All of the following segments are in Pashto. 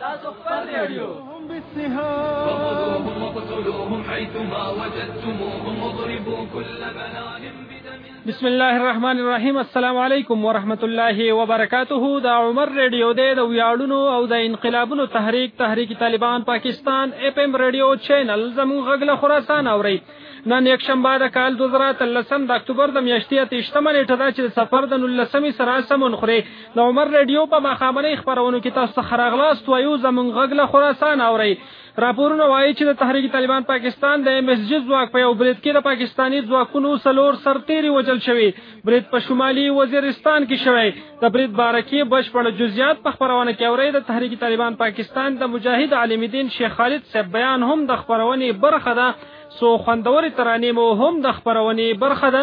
تاسو خپل ریډیو هم بالسهام فخذوهم وقتلوهم حيثما وجدتموهم واضربوا كل بنان بسم الله الرحمن الرحیم السلام علیکم ورحمت الله وبرکاته دا عمر ریډیو دی د ویاړونو او د انقلابونو تحریک تحریک طالبان پاکستان اف ام ریډیو چینل زموږ غږله خراسان اوري نن یک شنبه د کال 2013 د اکتوبر د میاشتې 8 نیټه ده چې سفر د 19 سره سمون خوري د عمر رادیو په ماښامنۍ خبرونو کې تاسو څخه راغلاست وایو زمونږ غږ له خراسان اورئ راپورونه وایي چې د تحریک طالبان پاکستان د ایم ایس جي ځواک په یو برید کې د پاکستاني ځواکونو څلور سرتیري وژل شوي برید په شمالي وزیرستان کې شوی د برید باره کې بشپړ جزئیات په خپرونه کې اورئ د تحریک طالبان پاکستان د مجاهد عالم دین شیخ خالد صاحب بیان هم د خبرونې برخه ده څو خوندورې ترانې مو هم د خبرونې برخه ده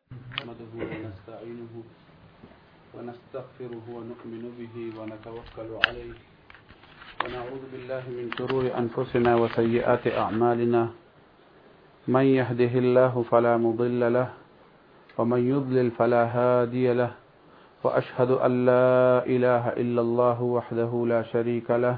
نحمده ونستعينه ونستغفره ونؤمن به ونتوكل عليه ونعوذ بالله من شرور أنفسنا وسيئات أعمالنا من يهده الله فلا مضل له ومن يضلل فلا هادي له وأشهد أن لا إله إلا الله وحده لا شريك له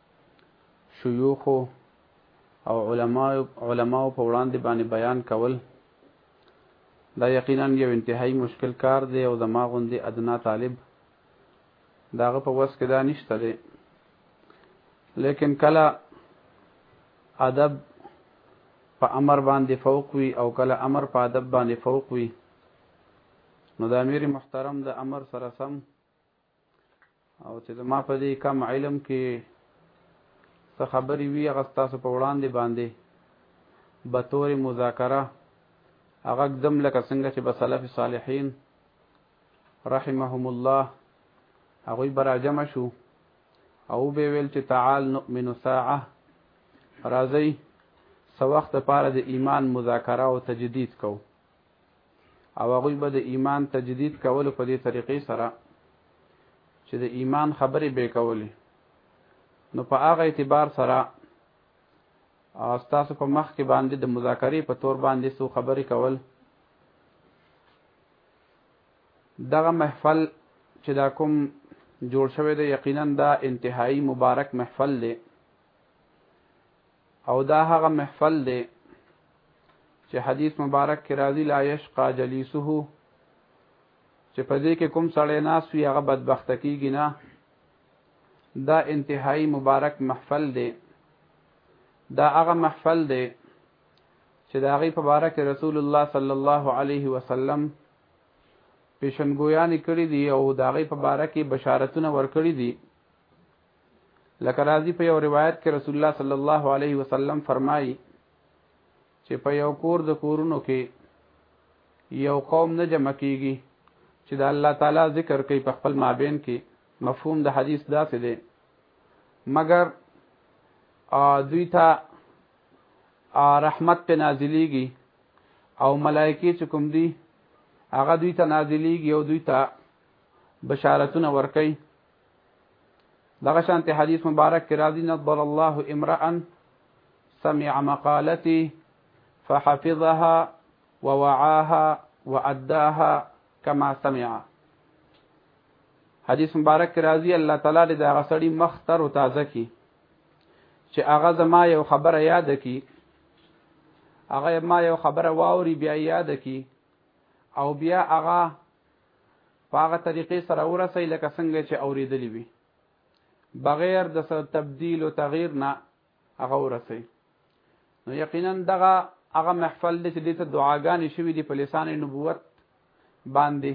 شيوخو او علماو علماو په وړاندې باندې بيان کول دا یقینا یو انتهایی مشکل کار دی او زما غوندې ادنا طالب داغه په وس کې دا نشته دی لیکن کله ادب په امر باندې فوق وي او کله امر په ادب باندې فوق وي نو د امیر محترم د امر سره سم او چې زما په دې کم علم کې څه خبرې وي هغه ستاسو په وړاندې باندې به تورې مذاکره هغه ږدم لکه څنګه چې به سلف صالحین رحمهم الله هغوی به راجمع شو او به ویل چې تعال نؤمن ساعه راځئ څه وخت لپاره د ایمان مذاکره او تجدید کوو او هغه به د ایمان تجدید کول په دې طریقې سره چې د ایمان خبرې به کولې نو په هغه اعتبار سره او تاسو په مخ کې باندې د مذاکرې په تور باندې سو خبرې کول دغه محفل چې دا کوم جوړ شوی دی یقینا دا انتهایی مبارک محفل دی او دا هغه محفل دی چې حدیث مبارک کې راځي لا یشقا جلیسه چې په دې کې کوم سړی ناس وي هغه بدبخت کیږي نه دا انتهایی مبارک محفل دی دا هغه محفل دی چې دا غي مبارک رسول الله صلی الله علیه وسلم پیشنګویان کړی دی او دا غي مبارک بشارتونه ورکړي دي لکه راځي په یو روایت کې رسول الله صلی الله علیه وسلم فرمایي چې په یو کور د کورونو کې یو قوم نه جمع کیږي چې د الله تعالی ذکر کوي په خپل مابین کې مفهوم د حدیث داسې دی مګر دوی ته رحمت په نازلېږي او ملائکه چې کوم دي هغه دوی ته نازلېږي او دوی ته بشارتونه ورکوي دغه شانت حدیث مبارک کې راځي نظر الله امرا سمع مقالتي فحفظها ووعاها واداها كما سمع حدیث مبارک کې راځي الله تعالی دې دا غسړي مخ تر او تازه کی چې هغه زما یو خبره یاد کی هغه ما یو خبره واوري بیا یاد کی او بیا هغه په هغه طریقې سره ورسئ لکه څنګه چې اوریدلی وي بغیر د سر تبدیل او تغییر نه هغه ورسئ نو یقینا دغه هغه محفل دی چې د ته دعاګانې شوې دي په لسان نبوت باندې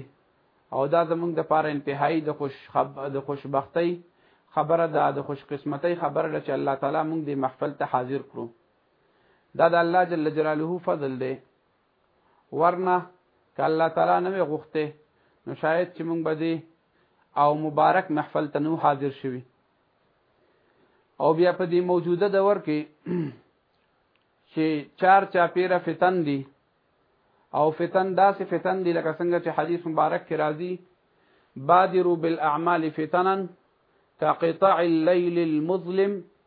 او دا زمونږ د پاره انتهایی د خوش خب د خوشبختی خبره ده د خوش قسمتۍ خبره ده چې الله تعالی مونږ د محفل ته حاضر کړو دا د الله جل جلاله فضل دی ورنه که الله تعالی نه وي غوښتی نو شاید چې موږ به دې او مبارک محفل ته نو حاضر شوي او بیا په دې موجوده دور کې چې چار چاپیره فتن دي او فتن داسې فتن دي لکه څنګه چې حدیث مبارک کې راځي بادروا بالاعمال فتنا كقطاع الليل المظلم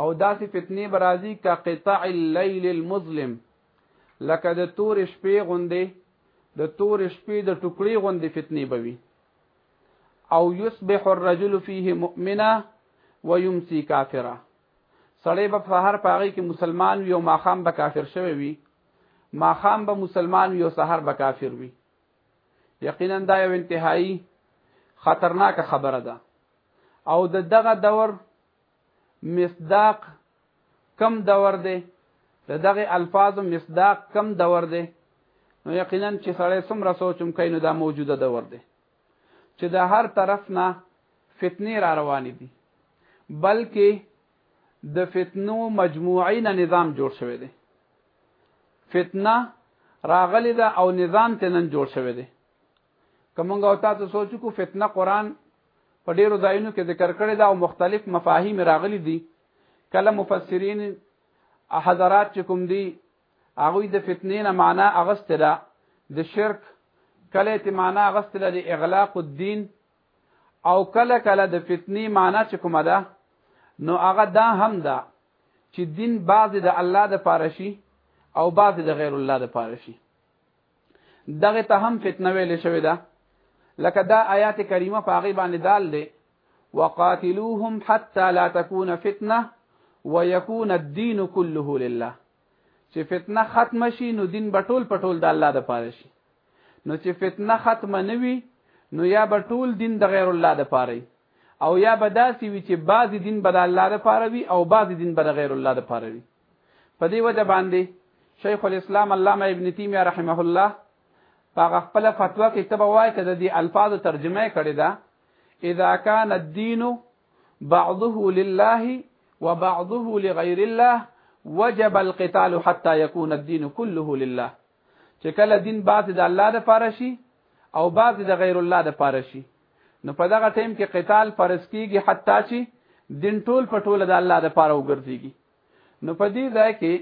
او داسې فتنې به راځي که قطع اللیل المظلم لکه د تورې شپې غوندې د تورې شپې د ټوکړې غوندې فتنې به وي او یصبح الرجل فيه مؤمنا ويمسي کافرا سړی به په هر پاغي کې مسلمان وي او ماخام به کافر شوی وي ماخام به مسلمان وي او سحر به کافر وي یقینا دا یو انتهایی خطرناک خبره ده او د دغه دور مصداق کم دور دی د دغه الفاظ مصداق کم دور دی نو یقینا چې سړی څومره سوچم کوي نو دا موجوده دور دی چې د هر طرف نه فتنې را روانې دي بلکې د فتنو مجموعي نه نظام جوړ شوی دی فتنه راغلی دا او نظام ته نن جوړ شوی دی کومګه او تاسو سوچ کو فتنه قران په ډیرو ځایونو کې ذکر کړی دا او مختلف مفاهیم راغلي دي کله مفسرین حضرات چې کوم دي هغه د فتنې نه معنا اغسته ده د شرک کله ته معنا اغسته ده د اغلاق الدین او کله کله د فتنې معنا چې کومه ده نو هغه دا هم ده چې دین بعضې د الله د پاره شي او بعضې د غیر الله د پاره شي دغه ته هم فتنه ویل شوې ده لکه دا آیات کریمه په هغې باندې دال دی وقاتلوهم حتى لا تكون فتنه ويكون الدين كله لله چې فتنه ختم شي نو دین بټول پټول د الله د پاره شي نو چې فتنه ختم نه وي نو یا بټول دین د غیر الله د پاره او یا به داسې وي چې بعضې دین به د الله لپاره وي او بعضې دین به د غیر الله لپاره وي په دې وجه باندې شیخ الاسلام علامه ابن تیمیه رحمه الله هغه خپل فتوا کې تبه وایي چې د دې الفاظو ترجمه کړې ده اذا كان الدين بعضه لله وبعضه لغير الله وجب القتال حتى يكون الدين كله لله چې کله دین بعضی د الله د پاره شي او بعضی د غیر الله د پاره شي نو په دغه ټیم کې قتال فرض کیږي حتی چې دین ټول په ټول د الله د پاره وګرځيږي نو په دې ځای کې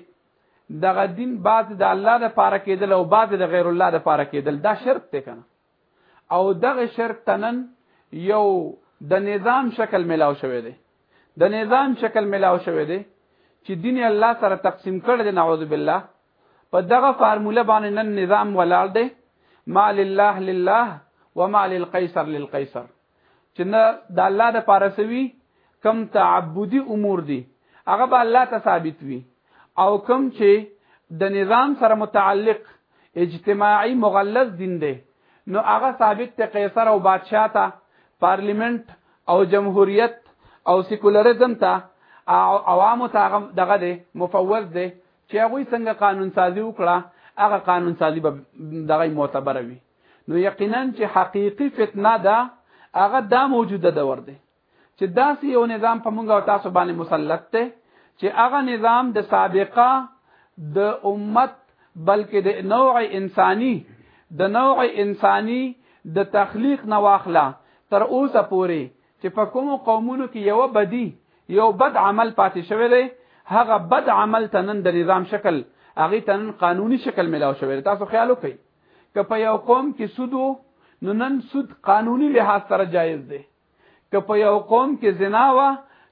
دغه دین بعضی د الله د پاره کېدل او بعضی د غیر الله د پاره کېدل دا شرط دی کنه او دغه شرط تنن یو د نظام شکل ملاو شوی دی د نظام شکل ملاو شوی دی چې دین الله سره تقسیم کړ دی نعوذ بالله په دغه فارموله باندې نن نظام ولاړ دی ما لله لله وما للقیصر للقیصر چې نه د الله د پارسوي کم تعبدي امور دي هغه به الله ته ثابت وي او کم چې د نظام سره متعلق اجتماعي مغلظ دین دی نو هغه ثابت ته قیصر او بادشاہ ته پارلیمنت او جمهوریت او سیکولریزم ته عوامو ته دغه دی مفوض دی چې هغه څنګه قانون سازي وکړه هغه قانون سازي به دغه معتبر وي نو یقینا چې حقيقي فتنه ده هغه دا موجوده دور دی چې داسې یو نظام په مونږ او تاسو باندې مسلط دی چې هغه نظام د سابقه د امت بلکې د نوع انساني د نوع انساني د تخلیق نه واخله تر اوسه پورې چې په کوم قومونو کې یو بدی یو بد عمل پاتې شوی دی هغه بد عمل تنن د نظام شکل هغه تنن قانوني شکل ملاو شوی تاسو خیال وکړئ که په یو قوم کې سود وو نو نن سود قانوني لحاظ سره جایز دی که په یو قوم کې زنا وه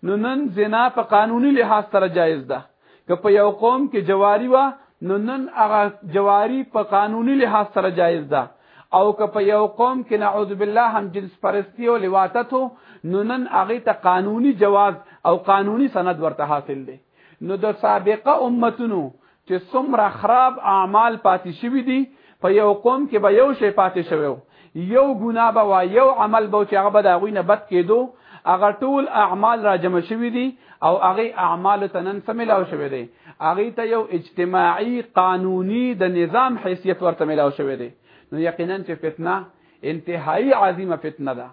نو نن زنا په قانوني لحاظ سره جایز ده که په یو قوم کې جواری وه نو نن هغه جواری په قانوني لحاظ سره جایز ده او که په یو قوم کې نعوذ بالله هم جنس پرستی او لواطت نو نن هغه ته قانوني جواز او قانوني سند ورته حاصل دی نو د سابقه امتونو چې څومره خراب اعمال پاتې شوي دي په یو قوم کې به یو شی پاتې شوی یو ګناه به وا یو عمل به چې هغه به د هغوی نه بد کېدو هغه ټول اعمال را جمع شوي دي او هغه اعمال ته نن څه ملاو شوی دی هغه ته یو اجتماعي قانوني د نظام حیثیت ورته ملاو شوی دی نو یقینا چې فتنه انتهایی عظیمه فتنه ده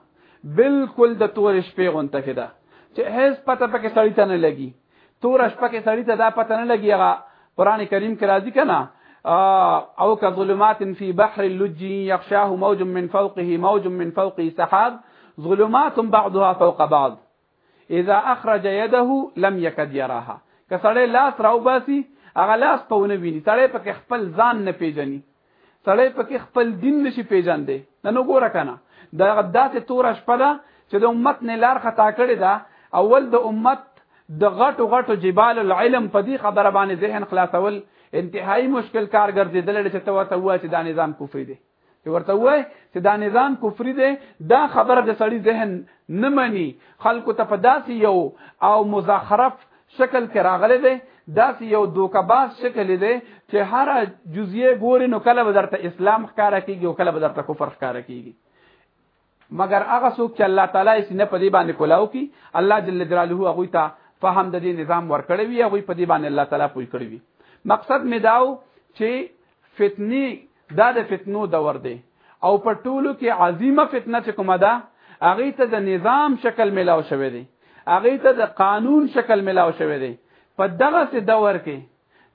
بالکل د تور شپې غونته کې ده چې هیڅ پته پکې سړی ته نه لګي تور شپه کې سړی ته دا پته نه لګي هغه قران کریم کې راځي کنه او كظلمات في بحر اللج يغشاه موج من فوقه موج من فوقه سحاب ظلمات بعضها فوق بعض اذا اخرج يده لم يكد يراها که سړی لاس راوباسي هغه لاس په ونه ویني سړی پکې خپل ځان نه پیژني سړی پکې خپل دین نشي پیژندې نه نو ګوره کنه دا داسې تور شپه ده چې د امت نه لار خطا کړې ده اول د امت د غټو غټو جبال العلم په دې خبره باندې ذهن خلاصول انتهایی مشکل کار ګرځیدل چې ته ورته وایې چې دا نظام کفري دی چې ورته وای چې دا نظام کفري دی دا خبره د سړی ذهن نه مني خلکو ته په داسې یو او مزخرف شکل کې راغلی دی داسې یو دوکباز شکل دی چې هر جزئیه ګوري نو کله به درته اسلام ښکارا کیږي او کله به درته کفر ښکارا کیږي مګر هغه څوک چې الله تعالی یې سینه په دې باندې کولاو کی الله جل جلاله هغه ته فهم د دې نظام ورکړی وي هغه په دې باندې الله تعالی پوي کړی وي مقصد می داو چې فتنی دا د فتنو دور دی او په ټولو کې عظیمه فتنه چې کومه ده هغه ته د نظام شکل ملاو شوی دی هغه ته د قانون شکل ملاو شوی دی په دغه سي دور کې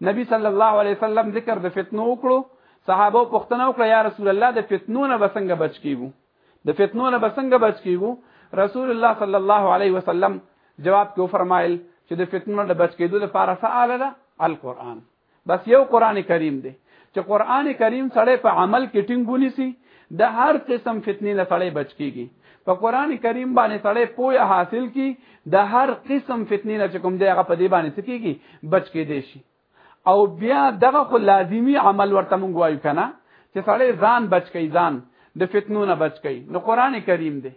نبی صلی الله علیه وسلم ذکر د فتنو وکړو صحابه پوښتنه وکړه یا رسول الله د فتنو نه بسنګ بچ کیږو د فتنو نه بسنګ بچ کیږو رسول الله صلی الله علیه وسلم جواب کو فرمایل چې د فتنو نه بچ کیدو لپاره فعال ده القرآن بس یو قران کریم دی چې قران کریم سړی په عمل کې ټینګونی سي د هر قسم فتنې نه سړی بچ کیږي په قران کریم باندې سړی پوهه حاصل کی د هر قسم فتنې نه کوم دی هغه په دې باندې سکیږي بچ کې دی شي او بیا دغه خو لازمی عمل ورته مونږ وایو کنه چې سړی ځان بچ کی ځان د فتنو نه بچ کی نو قران کریم دی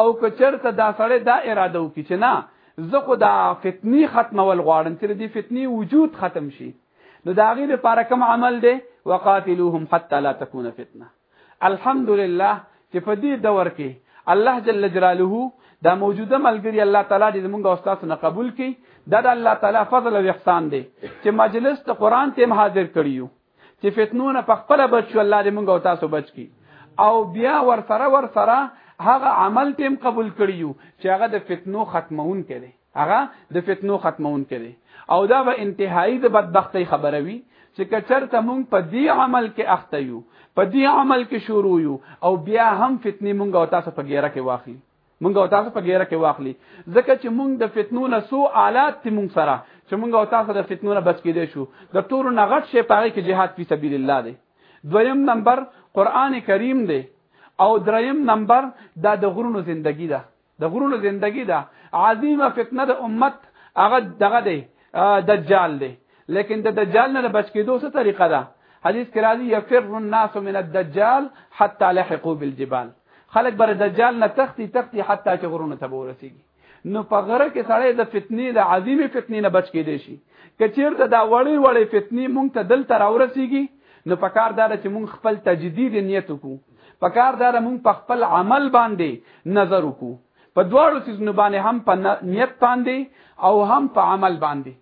او که چرته دا سړی دا اراده وکړي چې نه زه خو دا فتنی ختمول غواړم چې دې فتنی وجود ختم شي نو دا غیر لپاره کوم عمل دی وقاتلوهم حتى لا تكون فتنه الحمدلله چې په دې دور کې الله جل جلاله دا موجوده ملګری الله تعالی دې موږ او تاسو نه قبول کړي دا د الله تعالی فضل او احسان دی چې مجلس ته قران ته حاضر کړیو چې فتنونه په خپل بچو الله دې موږ او تاسو بچ کړي او بیا ور سره ور سره هغه عمل تیم قبول کړیو چې هغه د فتنو ختمون کړي هغه د فتنو ختمونکی دی او دا به انتهایی د بدبختی خبره وي چې کچرته مونږ په دې عمل کې اخته یو په دې عمل کې شروع یو او بیا هم فتنې مونږ او تاسو په ګیره کې واخلي مونږ او تاسو په ګیره کې واخلي ځکه چې مونږ د فتنو نه سو آلات تی مونږ سره چې مونږ او تاسو د فتنو نه بچ کېدې شو د تور نه غټ شي پاره کې جهاد فی سبیل الله دی دویم نمبر قران کریم دی او دریم نمبر دا د غرونو زندگی ده د غرونو زندگی دا عظیمه فتنه د امت هغه دغه دی دجال دی لیکن د دجال نه بچ کېدو څه طریقه ده حدیث کې راځي يفر الناس من الدجال حتى لحقوا بالجبال خلک بر دجال نه تختی تختی حتی چې غرونه ته ورسیږي نو په غره کې سړی د فتنې د عظیمه فتنې نه بچ کېدې شي کچیر ته دا وړې وړې فتنې مونږ ته دلته راورسیږي نو په کار دا چې مونږ خپل تجدید نیت وکړو پکار دا مونږ په خپل عمل باندې نظر وکړو په دواړو سيزونو باندې هم په نیت باندې او هم په عمل باندې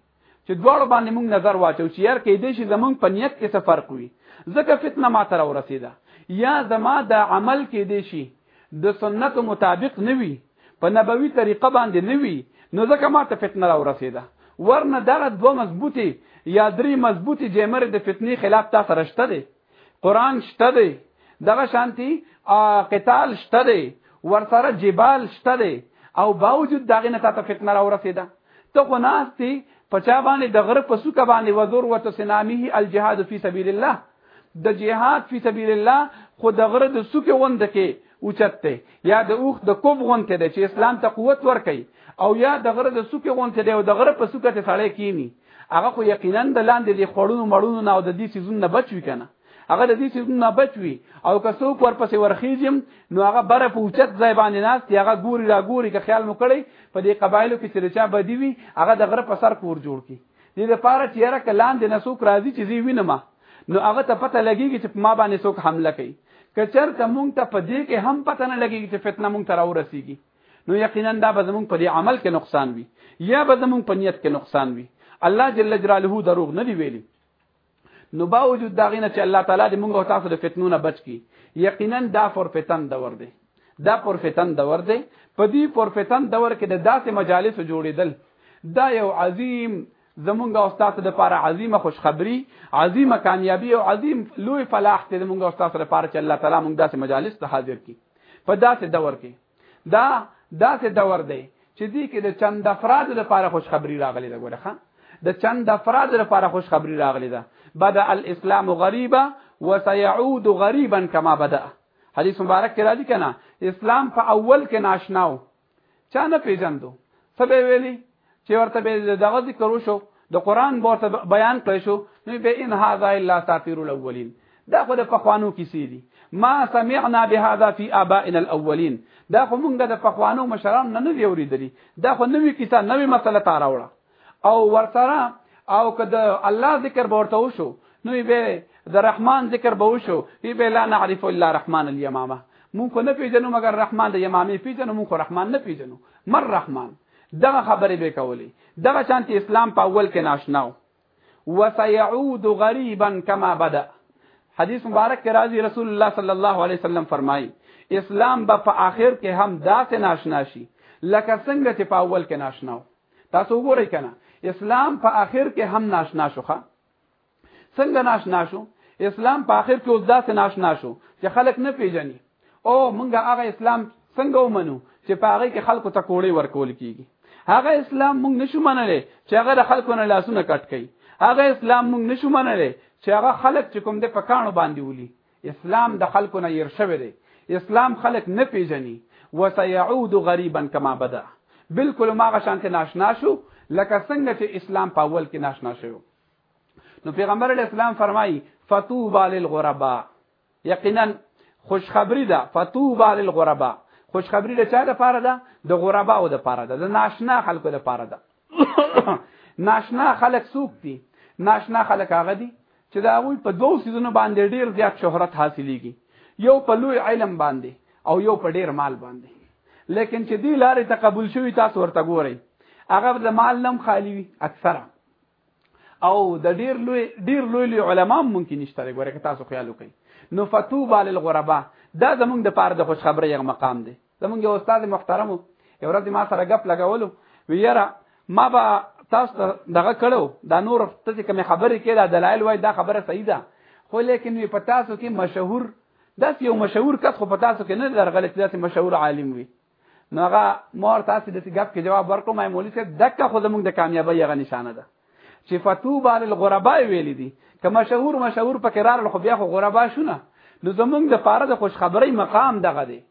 چې دواړو باندې مونږ نظر واچو چې یار کې دې شي زمونږ په نیت کې څه فرق وي ځکه فتنه ما تر ورسیده یا زما د عمل کې دې شي د سنت مطابق نه وي په نبوي طریقه باندې نه وي نو ځکه ما ته فتنه را ورسیده ورنه دغه دوه مضبوطي یا درې مضبوطي جمر د فتنې خلاف تاسو رشته دي قران شته دی دغه شانتی قتال شته دی ورسره جبال شته دی او باوجود داغه نه تاسو فتنه را ورسیده ته خو ناشتي پچا باندې د غره په سوکه باندې وزور وته سنامه الجهاد فی سبیل الله د جهاد فی سبیل الله خو د غره د سوکه وند کې اوچت دی یا د اوخ د کوب غونته دی چې اسلام ته قوت ورکي او یا د غره د سوکې غونته دی او د غره په سوکه ته سړی کینی هغه خو یقینا د لاندې د خړونو مړونو نه او د دې سيزون نه بچوي کنه هغه د دې سيزون نه بچوي او که څوک ورپسې ورخیږم نو هغه بره په اوچت ځای باندې ناس دی هغه ګوري را ګوري که خیال مو کړی په دې قبایلو کې چې چا بدی وي هغه د غره په سر کور جوړ کی دې لپاره چې یاره کلان د نسوک راضي چې زی وینم نو هغه ته پته لګیږي چې ما باندې څوک حمله کوي کچر ته مونږ ته په دې کې هم پته نه لګیږي چې فتنه مونږ ته راورسیږي نو یقینا دا به زمونږ په دې عمل کې نقصان وي یا به زمونږ په نیت کې نقصان وي الله جل جلاله دروغ نه دی ویلي نو باوجود دا غینه چې الله تعالی دې موږ او تاسو د فتنو نه بچ کی یقینا دا پر فتن دور دی دا پر فتن دور دی په دې پر فتن دور کې د داسې مجالس جوړیدل دا یو عظیم زمونږ او تاسو لپاره عظیمه خوشخبری عظیمه کامیابی او عظیم لوی فلاح ته زمونږ او تاسو لپاره چې الله تعالی مونږ داسې مجالس ته حاضر کړي په داسې دور کې دا داسې دور دی چې دې کې د چند افراد لپاره خوشخبری راغلی ده ګوره د چند افراد لپاره خوشخبری راغلی ده بدا الاسلام غریبا وسيعود غریبا کما بدا حدیث مبارک کې راځي کنه اسلام په اول کې ناشناو چا نه پیژندو څه به ویلي چې ورته به دغه ذکر وشو د قران ورته بیان کړی شو نو به ان هاذا الا ساطیر الاولین دا خو د پخوانو کیسې دي ما سمعنا بهذا في ابائنا الاولين دا خو مونږ د پخوانو مشران نه نه دی اوریدلی دا خو نوې کیسه نوې مسله تاراوړه او ورسره او که د الله ذکر به ورته وشو نو به د رحمان ذکر به وشو وی به لا نعرف الا رحمان اليمامه مونږ خو نه پیژنو مګر رحمان د یمامې پیژنو مونږ خو رحمان نه پیژنو مر رحمان دغه خبرې به کولې دغه شانتي اسلام په اول کې ناشناو وسيعود غريبا كما بدا حدیث مبارک کې راځي رسول الله صلی الله علیه وسلم فرمایي اسلام به په آخر کې هم داسې ناشنا شي لکه څنګه چې په اول کې ناشنا و تاسو وګورئ کنه اسلام په آخر کې هم ناشنا شوخه څنګه ناشنا شو اسلام په آخر کې اوس داسې ناشنا شو چې خلک نه پیژني او مونږه هغه اسلام څنګه ومنو چې په هغه کې خلکو ته کوړې ورکول کیږي هغه اسلام مونږ نشو منلې چې هغه د خلکو نه لاسونه کټ کړي هغه اسلام مونږ نشو منلې چې هغه خلک چې کوم د پکانو باندې ولي اسلام د خلکو نه ير شوی دی اسلام خلک نه پیژني وسيعود غریبا کما بدا بالکل ما غشانته ناشنا شو لکه څنګه چې اسلام په اول کې ناشنا شو نو پیغمبر علی اسلام فرمایي فتوبا للغرباء یقینا خوشخبری ده فتوبا للغرباء خوشخبری ده چا ده پاره ده د غرباء او ده پاره ده د ناشنا خلکو ده پاره ده ناشنا خلک څوک دي ناشنا خلک هغه دي چې دا غوي په دوو سيزونو باندې ډیر زیات شهرت حاصلېږي یو په لوی علم باندې او یو په ډیر مال باندې لیکن چې دی لارې ته قبول شوی تاسو ورته ګورئ هغه د مال نم خالی وي اکثره او د ډیر لوی ډیر لوی لوی علما ممکن نشته لري ګوره که تاسو خیال وکړئ نو فتوبه للغرباء دا زمونږ د پاره د خوشخبری یو مقام دی زمونږ یو استاد محترم یو ورځ ما سره غپ لګولو ویرا ما به تاسو ته دغه کړو دا نور ته چې کوم خبرې کې دا دلایل وای دا خبره صحیح ده خو لیکن وی پتا سو کې مشهور داس یو مشهور کس خو پتا سو کې نه درغله چې داسې مشهور عالم وي نو هغه مور تاسو د غپ کې جواب ورکړم ما مولوی صاحب دغه خو زموږ د کامیابی هغه نشانه ده چې فتوبا للغرباء ویل دي که مشهور مشهور پکې رار خو بیا خو غربا شونه نو زمونږ د پاره د خوشخبری مقام دغه دی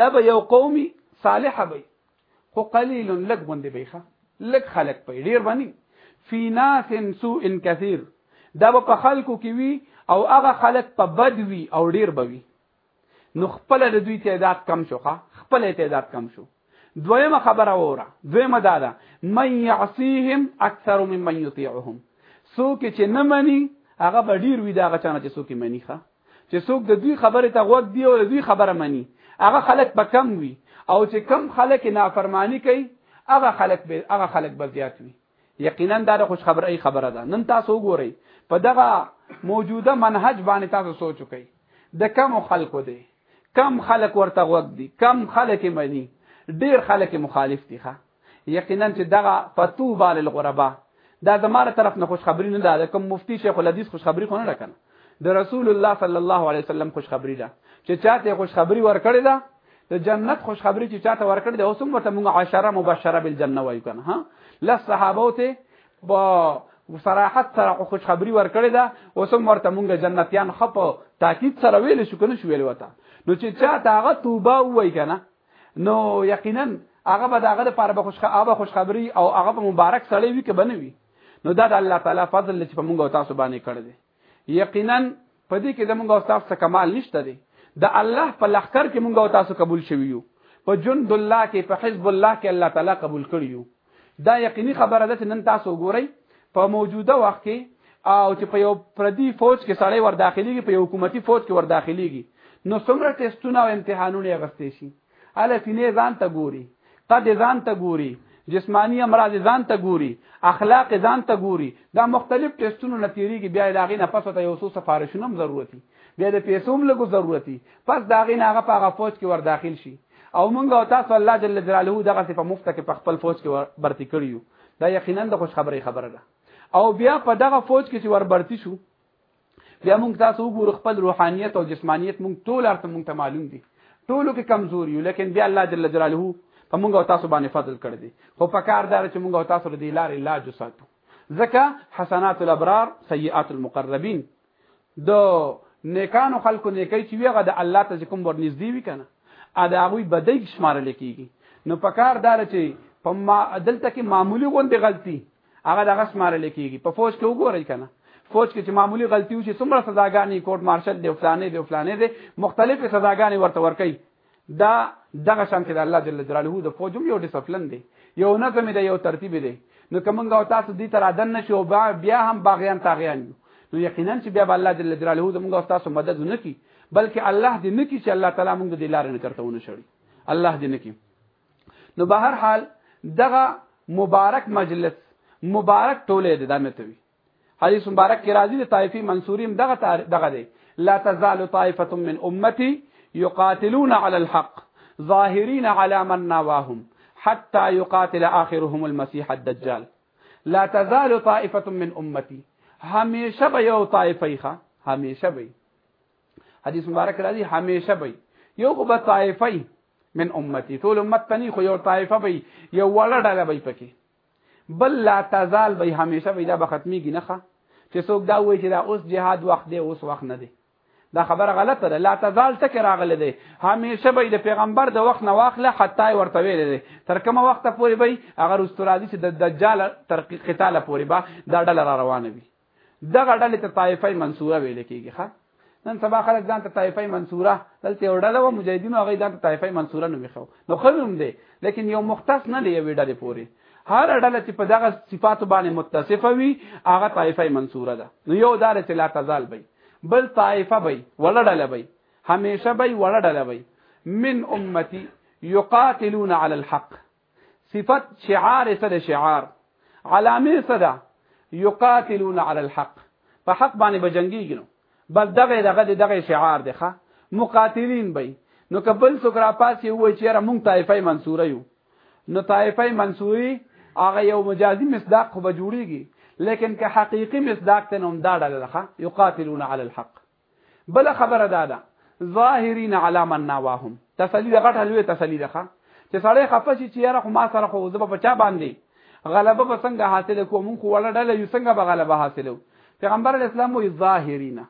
دا به یو قومي صالح به خو قلیل لګ باندې بیخه لګ خلق په ډیر باندې فی ناس سوء کثیر دا به په خلکو کې وي او هغه خلک په بد وي او ډیر بوي نو خپل د دوی تعداد کم شوخه خپل تعداد کم شو دویمه خبره وره دویمه دا ده من يعصيهم اکثر ممن يطيعهم څوک چې نه مني هغه به ډیر وي دا هغه چانه چې څوک مني ښه چې څوک د دوی خبره ته غوږ دی او د دوی خبره مني هغه خلک به کم وي او چې کم خلک نافرمانی کوي هغه خلک به هغه خلک به زیات وي یقینا دا د خوشخبری خبره ده نن تاسو وګورئ په دغه موجوده منهج باندې تاسو سوچ وکړئ د کم خلکو دی کم خلک ورته وګ دي کم خلک مني ډیر خلک مخالف دي ښه یقینا چې دغه فتوبه للغربا دا زماره طرف نه خوشخبری نه ده کوم مفتی شیخ الحدیث خوشخبری خو نه راکنه د رسول الله صلی الله علیه وسلم خوشخبری ده چې چاته خوشخبری ورکړی ده د جنت خوشخبری چې چاته ورکړی ده اوس هم ورته موږ عشره مبشره بالجنه وایو کنه ها لس صحابه ته با صراحت سره خوشخبری ورکړی ده اوس هم ورته موږ جنتیان خپ تاکید سره ویل شو کنه شو ویل وته نو چې چاته هغه توبه وای کنه نو یقینا هغه به داغه لپاره به خوشخبری او هغه مبارک سړی وي که بنوي نو دا د الله تعالی فضل چې په موږ او تاسو باندې کړی دی یقینا په دې کې زموږ او تاسو کمال نشته دی د الله په لخر کې موږ او تاسو قبول شوی یو په جند الله کې په حزب الله کې الله تعالی قبول کړی یو دا یقیني خبره ده چې نن تاسو ګورئ په موجوده وخت کې او چې په یو پردي فوج کې سړی ور داخليږي په یو حکومتي فوج کې ور داخليږي نو څومره ټیسټونه او امتحانونه غستې شي اله سینې ځان ته ګوري قد ځان ته ګوري جسمانی امراض ځان ته ګوري اخلاق ځان ته ګوري دا مختلف ټیسټونو نتیریږي بیا دا غي نه پس ته یو څو سفارښونه ضرورتي بیا د پیسو هم لګو ضرورتي پس دا غي نه هغه په هغه فوج کې ور داخل شي او مونږ او تاسو الله جل جلاله دغه په مفته کې په خپل فوج کې برتی کړیو دا یقینا د خوش خبری خبره ده او بیا په دغه فوج کې چې ور برتی شو بیا موږ تاسو وګورو خپل روحانیت او جسمانیت موږ ټول ارته موږ ته معلوم دي ټولو کې کمزور یو لیکن بیا الله جل جلاله په موږ او تاسو باندې فضل کړی دی خو په کار دار چې موږ او تاسو د لارې لاج ساتو ځکه حسنات الابرار سیئات المقربین د نیکانو خلکو نیکي چې ویغه د الله ته کوم ورنږدې وی کنه ا د هغه بدی شمارل کیږي نو په کار دار چې په ما دلته کې معمولی غوندې غلطي هغه دغه سمارل کیږي په فوج کې وګورئ کنه فوج کې چې معمولی غلطي وشي څومره سزاګانې کورټ مارشل دی فلانه دی فلانه دی مختلفه سزاګانې ورته ورکي دا دغه شان کې د الله جل جلاله د فوج یو ډیسپلین دی یو نظم دی یو ترتیب دی نو کومنګ او تاسو دې تر عدن نشو بیا هم باغیان تاغیان یو نو یقینا چې بیا الله جل جلاله زموږ او تاسو مدد نه کی بلکې الله دې نه کی چې الله تعالی موږ دې لار نه کرته ونه شړي الله دې نه کی نو به هر حال دغه مبارک مجلس مبارک ټوله د دامتوي حدیث مبارک کې راځي د طائفي منصوریم دغه دغه دی لا تزال طائفه من امتي يقاتلون على الحق ظاهرين على من نواهم حتى يقاتل اخرهم المسيح الدجال لا تزال طائفه من امتي همیشه به یو طائفه ښه همیشه به حدیث مبارک راځي همیشه به یو خو به طائفه من امتی ټول امت تنی خو یو طائفه به یو وړه ډله به پکې بل لا تزال به همیشه به دا به ختميږي نه ښه چې څوک دا وایي چې دا اوس جهاد وخت دی اوس وخت نه دی دا خبره غلطه ده لا تزال تک راغله دی همیشه به د پیغمبر د وخت نه واخله حتی ورته ویل دی تر کومه وخت پورې به اگر استرازی چې د دجال تر قتال پورې به دا ډله را روانه وي دغه ډلې ته طائفه منصوره ویل کېږي ښا نن سبا خلک ځان ته طائفه منصوره دلته یو ډله و مجاهدینو هغه ځان ته طائفه منصوره نوم خو نو خنوم دی لیکن یو مختص نه دی یو ډله پوری هر ډله چې په دغه صفات باندې متصفه وي هغه طائفه منصوره ده نو یو دار چې لا تزال بي بل طائفه بي ولا ډله بي همیشه بي ولا ډله بي من امتي يقاتلون على الحق صفت شعار څه ده شعار علامه څه ده یقاتلون علی الحق په حق باندې بجنګیږي نو بس دغه دغه دغه شعار دی ښا مقاتلین به نو کبل سکرا پاس یو وای چیرې مونږ طائفه منصوره یو نو طائفه منصوری هغه یو مجازي مصداق خو به جوړیږي لیکن که حقيقي مصداق ته نوم دا ډله ده یقاتلون علی الحق بله خبره دا ده ظاهرین علی من نواهم تسلی د غټه لوی تسلی ده چې سړی خفه شي چې یاره خو ما سره خو زه په چا باندې غلبه به څنګه حاصله کوم مونږ خو وړه ډله یو څنګه به غلبه حاصلو پیغمبر اسلام وی ظاهرینا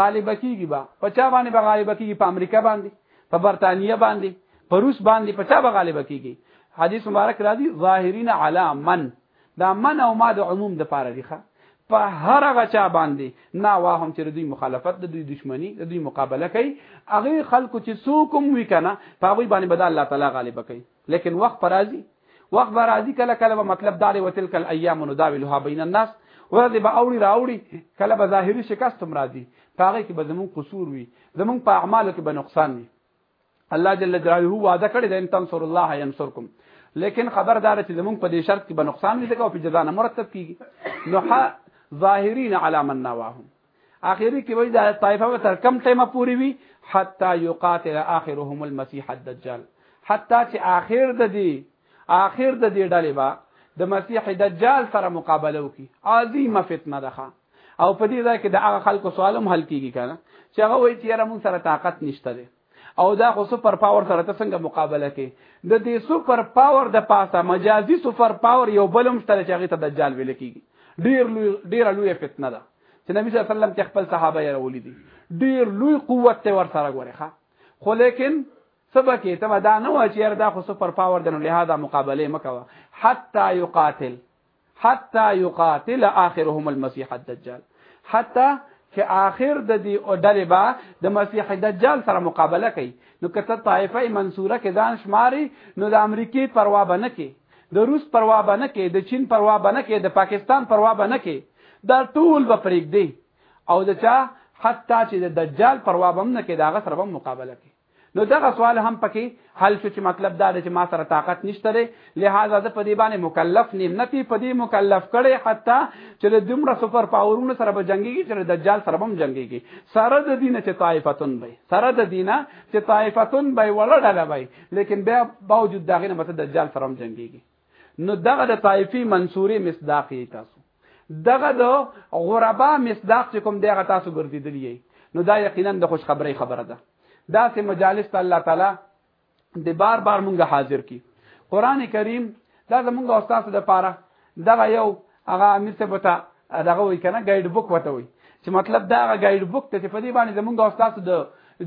غالب کیږي با په چا باندې به غالب کیږي په امریکا باندې په برتانیې باندې په روس باندې په چا به غالب کیږي حدیث مبارک راځي ظاهرین علی من دا من او ما د عموم د پاره دي ښه په هر هغه چا باندې نا واهم چې دوی مخالفت د دوی دشمنی د دوی مقابله کوي هغه خلکو چې څوک هم وی کنه په هغه باندې بد الله تعالی غالب کوي لیکن وخت پر راځي وخت پر راځي کله کله به مطلب دار وتلک الايام نداولها بین الناس ورځ به اوړي راوړي کله به ظاهري شکست هم راځي په هغه کې به زمون قصور وي زمون په اعمالو کې به نقصان وي الله جل جلاله وعده کړی ده ان تنصر الله ينصركم لیکن خبردار چې زمونږ په دې شرط کې به نقصان نه لګاو په جزا نه مرتب کیږي نو ظاهرین علی من نواهم اخیری کې وایي دا طائفه به تر کم ټیمه پوری وي حتا یقاتل اخرهم المسيح الدجال حتا چې اخر د دې آخر د دې ډلې به د مسیح دجال سره مقابله وکي عظیمه فتنه ده او په دې ځای کې د هغه خلکو سوال هم حل کیږي کنه چې هغه وایي چې یاره مونږ سره طاقت نشته دی او دا خو سپر پاور سره ته څنګه مقابله کې د دې سپر پاور د پاسه مجازي سپر پاور یو بلم شته چې هغه ته دجال ویل کیږي ډیر لوی ډیر لوی فتنه ده چې نبی صلی الله علیه وسلم ته خپل صحابه یې راولې دي ډیر لوی قوت ته ور سره غوړي خو لیکن سبکه ته دا نه و چې دا خو سپر پاور دنو لهدا مقابله مکوا حتا یقاتل حتا یقاتل اخرهم المسيح الدجال حتا چې آخر د دې او ډلې با د مسیح دجال سره مقابله کوي نو کته طائفه منصوره کې ځان شماري نو د امریکای پروا بنه کې د روس پروا بنه کې د چین پروا بنه کې د پاکستان پروا بنه کې دا ټول به پرېږدي او د چا حتی چې د دجال پروا بم نه کې دا غسر بم مقابله کوي نو دغه سوال هم پکې حل شو چې مطلب دا دی چې ما سره طاقت نشته دی لہذا زه په دې باندې مکلف نیم نه په دې مکلف کړي حتی چې د دومره سپر پاورونو سره به جنگيږي چې د دجال سره هم جنگيږي سره د دینه چې طائفتون به سره د دینه چې طائفتون به وړه ډله به لیکن بیا باوجود داغه نه مت دجال سره هم جنگيږي نو دغه د طائفي منصوري مصداق یې تاسو دغه د غربا مصداق چې کوم دغه تاسو ګرځیدلی یې نو دا یقینا د خوشخبری خبره ده دا سه مجالس الله تعالی د بار بار مونږه حاضر کی قران کریم دا زمونږ استاد د پاره دغه یو هغه امیر څه بوتا دغه وای کنه گایډ بوک وته وای چې مطلب دا هغه گایډ بوک ته په دې باندې زمونږ استاد د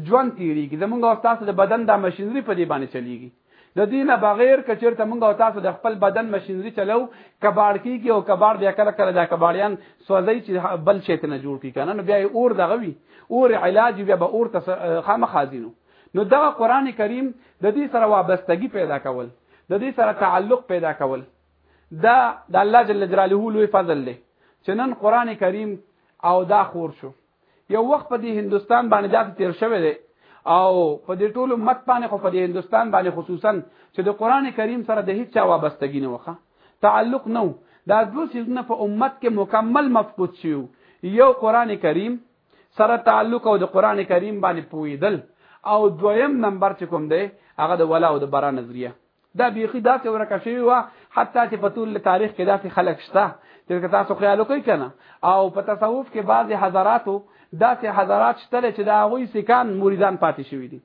ژوند تیریږي زمونږ استاد د بدن د ماشينري په دې باندې چلیږي د دې نه بغیر که چیرته موږ او تاسو د خپل بدن ماشينري چلو کباړ کیږي او کباړ بیا کله کله دا کباړیان سوځي چې بل شي ته نه جوړ کی کنه نو بیا اور دغه وی اور علاج بیا به اور ته خامخازینو نو دا قران کریم د دې سره وابستګي پیدا کول د دې سره تعلق پیدا کول دا د الله جل جلاله لوی فضل دی چې نن قران کریم او دا خور شو یو وخت په دې هندستان باندې داسې تیر شوی دی او په دې ټولو مت باندې خو په دې هندستان باندې خصوصا چې د قران کریم سره د هیڅ چا وابستګی نه وخه تعلق نو دا دوه سیزونه په امت کې مکمل مفقود شیو یو قران کریم سره تعلق او د قران کریم باندې پویدل او دویم نمبر چې کوم دی هغه د ولا او د برا نظریه دا بیخي داسې ورکه شوی و حتی چې په ټول تاریخ کې داسې خلک شته چې تاسو خیال وکړئ کنه او په تصوف کې بعضی حضراتو داسې حضرات شته چې دا غوي سکان مریدان پاتې شوی دي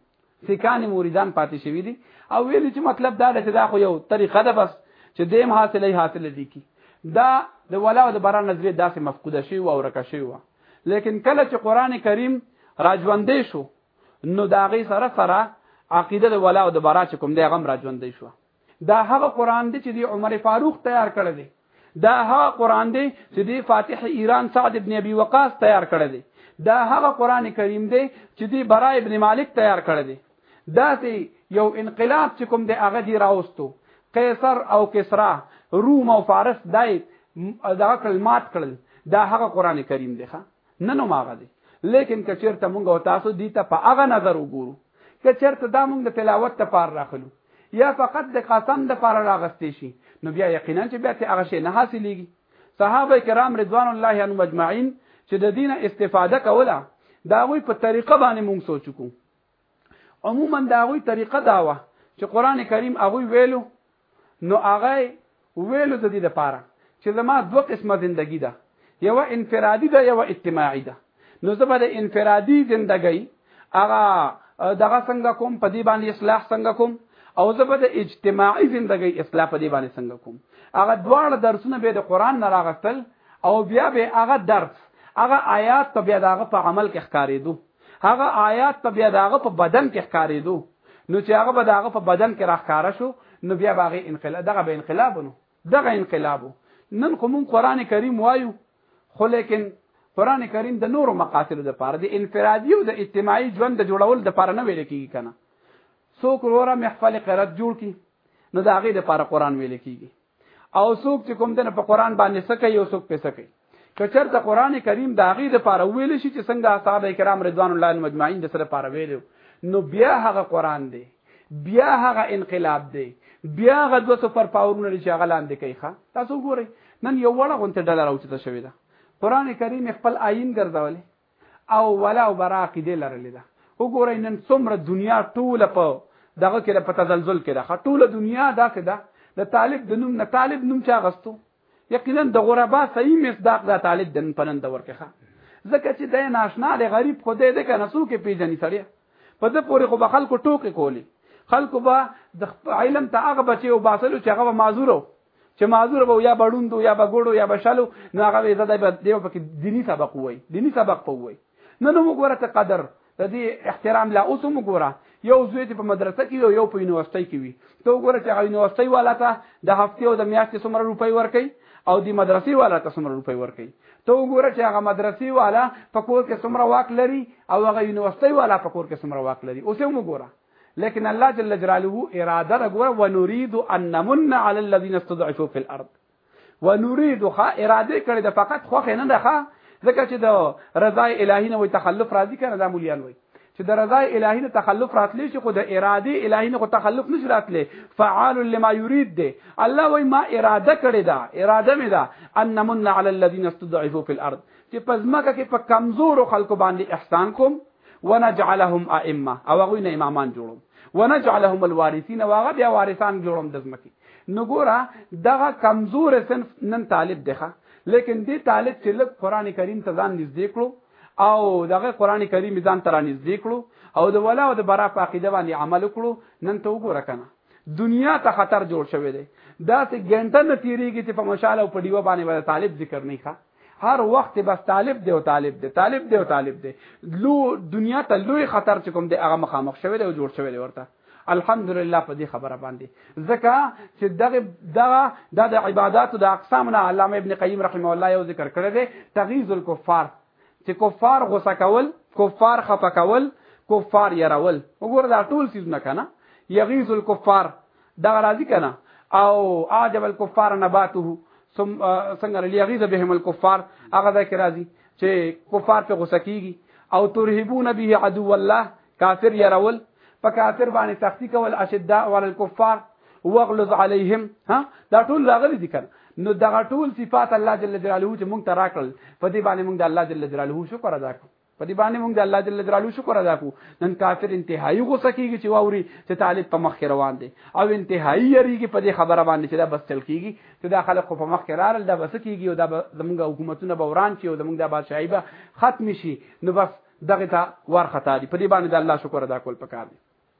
سکان مریدان پاتې شوی دي او ویل چې مطلب دا چې دا خو یو طریقه ده بس چې دیم حاصلې حاصل دي کی دا د ولا او د برا نظریه داسې مفقوده شوی او ورکه شوی و لیکن کله چې قران کریم راجوندې شو نو دا غي سره سره عقیده د ولا او د برا چې کوم دی غم را ژوند دی شو دا هغه قران دی چې دی عمر فاروق تیار کړی دی دا هغه قران دی چې دی فاتح ایران سعد ابن ابي وقاص تیار کړی دی دا هغه قران کریم دی چې دی برا ابن مالک تیار کړی دی دا سی یو انقلاب چې کوم دی هغه دی راوستو قیصر او کسرا روم او فارس دای دا کلمات کړل دا هغه قران کریم دی ښا نه نو ماغه دي لیکن که چیرته مونږ او تاسو دي ته په هغه نظر وګورو که چیرته دا مونږ د تلاوت ته پار راخلو یا فقط د قسم د پار راغستې شي نو بیا یقینا چې بیا ته هغه شی نه حاصلېږي صحابه کرام رضوان الله عنهم اجمعین چې د دینه استفاده کوله دا غوي په طریقه باندې مونږ سوچ کو عموما دا غوي طریقه دا و چې قران کریم هغه ویلو نو هغه ویلو د دې لپاره چې زما دوه قسمه زندگی ده یو انفرادي ده یو اجتماعي ده نو زه به د انفرادي زندګۍ هغه دغه څنګه کوم په دې باندې اصلاح څنګه کوم او زه به د اجتماعي زندګۍ اصلاح په دې باندې څنګه کوم هغه دواړه درسونه به د قران نه راغستل او بیا به هغه درس هغه آیات ته بیا دغه په عمل کې ښکارېدو هغه آیات په بیا داغه په بدن کې ښکارېدو نو چې هغه به داغه په بدن کې راخاره شو نو بیا باغې انقلاب دغه به انقلاب نو دغه انقلاب نن خو مون قران کریم وایو خو لیکن قران کریم د نورو مقاصد لپاره د انفرادي او د اجتماعي ژوند د جوړول لپاره نه ویل کیږي کنه څوک وروره محفل قرات جوړ کی نو دا غي لپاره قران ویل کیږي او څوک چې کوم دنه په قران باندې سکه یو څوک په سکه کچر د قران کریم د هغه د پاره ویل شي چې څنګه اصحاب کرام رضوان الله علیهم اجمعین د سره پاره ویل نو بیا هغه قران دی بیا هغه انقلاب دی بیا هغه د سپر پاورونه چې هغه لاندې کوي ښا تاسو ګورئ نن یو وړه غونته ډالر اوچته شوې ده قران کریم خپل آئین ګرځولې او ولا او برا عقیده لرلې ده وګورئ نن څومره دنیا ټوله په دغه کې په تزلزل کې ده ټوله دنیا داسې ده د طالب د نوم نه طالب نوم چا غستو یقینا د غربا صحیح مصداق د طالب د پنن دور کې ښه ځکه چې د ناشنا د غریب خو دې د کنسو کې پیژنې سړی په دې پورې خو به خلکو ټوکې کولی خلکو به د علم ته هغه بچي او باسلو چې هغه معذور چې معذور به یا بړوندو یا بګړو یا بشلو نو هغه وې زده به دیو پکې دینی سبق وای دینی سبق په وای نن موږ ورته قدر د دې احترام لا اوس موږ ګوره یو زوی ته په مدرسه کې یو په یونیورسيټي کې وي ته وګوره چې هغه یونیورسيټي والا ته د هفتې او د میاشتې څومره روپۍ ورکړي او د مدرسې والا ته څومره روپۍ ورکړي ته وګوره چې هغه مدرسې والا په کور کې څومره واک لري او هغه یونیورسيټي والا په کور کې څومره واک لري اوس هم وګوره لیکن الله جل جلاله اراده دا ګوره ونريد ان نمن على الذين استضعفوا في الارض ونريد خا اراده کړی د فقط خوخه نه ده ښه ځکه چې د رضا الهی نه وي تخلف راځي کنه دا مولیان وي چې د رضا الهی نه تخلف راتلی شي خو د اراده الهی نه خو تخلف نشي راتلی فعال لما يريد دی الله وای ما اراده کړی دا اراده مې دا ان نمن على الذين استضعفوا في الارض چې پزماکه کې په کمزورو خلکو باندې احسان کوم ونجعلهم ائمه او هغه نه امامان جوړوم ونجعلهم الوارثین او هغه بیا وارثان جوړوم د ځمکې نو ګوره دغه کمزور صنف نن طالب دیخه لیکن دې طالب چې لږ قران کریم ته ځان نږدې کړو او دغه قران کریم ځان تر نږدې کړو او د ولا او د برا په عقیده باندې عمل کړو نن ته وګوره کنه دنیا ته خطر جوړ شوی دی دا څه ګنټه نه تیریږي چې په مشاله او په دیوه باندې ولا طالب ذکر نه ښه هر وخت بس طالب دی او طالب دی طالب دی او طالب دی لو دنیا ته لوی خطر چې کوم دی هغه مخامخ شوی دی او جوړ شوی دی ورته الحمدلله په دې خبره باندې ځکه چې دغه دغه د عبادت د اقسام نه علامه ابن قیم رحمه الله یو ذکر کړی دی تغیظ الکفار چې کفار غوسه کول کفار خفه کول کفار يرول وګوره دا ټول سيزونه کنه يغيظ الكفار دغه راضی کنه او اعجب الكفار نباته ثم څنګه ليغيظ بهم الكفار هغه ذکر راضی چې کفار په غوسه کیږي او ترهبون به عدو الله کافر يرول په کافر باندې سختی کول اشداء علی الكفار واغلظ عليهم ها دا ټول راغلي دي کنه نو دغه ټول صفات الله جل جلاله چې مونږ ته راکړل په دې باندې مونږ د الله جل جلاله شکر ادا کړو په دې باندې موږ د الله جل جلاله شکر ادا کوو نن کافر انتهایی غوسه کیږي چې واوري چې طالب په مخ روان دي او انتهایی یریږي په دې خبره باندې چې دا بس چل کیږي چې دا خلک په مخ کې رارل دا بس کیږي او دا زموږ حکومتونه به وران شي او زموږ د بادشاہي به ختم شي نو بس دغه ته ورخه تاري په دې باندې د الله شکر ادا کول پکار دي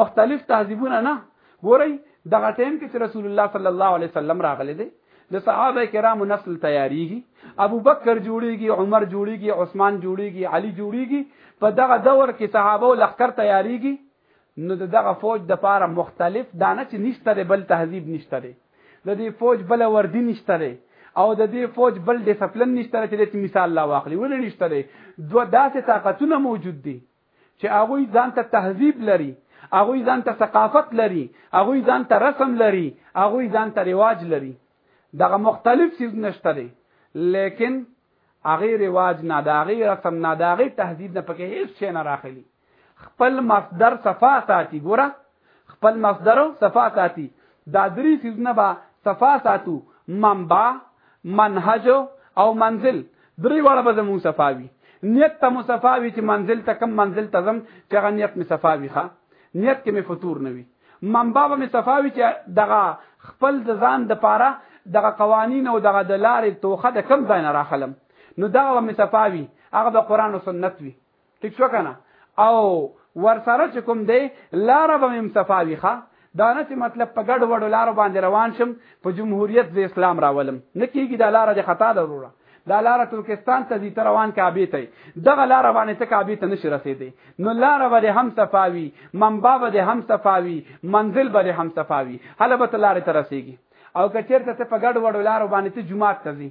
مختلف تهذیبونه نه ګورئ دغه ټیم کې چې رسول الله صلی الله علیه وسلم راغلی دی د صحابه کرامو نسل تیاریږي ابو بکر جوړیږي عمر جوړیږي عثمان جوړیږي علی جوړیږي په دغه دور کې صحابه او لخر تیاریږي نو دغه فوج د پاره مختلف دانه چې نشته بل تهذیب نشته دی د دې فوج بل وردی نشته دی او د دې فوج بل ډیسپلین نشته چې د مثال لا واخلي ولې نشته دی دوه داسې طاقتونه موجود دي چې هغه ځان ته تهذیب لري هغه ځان ته ثقافت لري هغه ځان ته رسم لري هغه ځان ته رواج لري دغه مختلف چیز نشته لري لیکن هغه رواج نه دا هغه رسم نه دا هغه تهذیب نه پکې هیڅ شي نه راخلي خپل مصدر صفا ساتي ګوره خپل مصدر صفا ساتي دا درې سیزونه به صفا ساتو منبع منهج او منزل درې واړه به زموږ صفاوي نیت ته مصفاوي چې منزل ته کم منزل ته زم چې هغه نیت می صفاوي ښه نیت کې می فطور نه وي منبع به می صفاوي چې دغه خپل د ځان د پاره دغه قوانین او دغه د لارې توخه د کم ځای نه راخلم نو دغه به می صفاوي هغه به قران او سنت وي ټیک شو کنه او ورسره چې کوم دی لار به مم صفاوي ښه دا نه چې مطلب په ګډ وډو لار باندې روان شم په جمهوریت د اسلام راولم نه کیږي دا لار د خطا ده وروره دا لار ترکستان ته دي روان کعبه ته دغه لار باندې ته کعبه ته نشي رسیدي نو لار به هم صفاوي منبع به هم صفاوي منزل به هم صفاوي هله به لار ته رسیږي او کچیر ته په ګډ وډو لار باندې ته جمعه ته ځي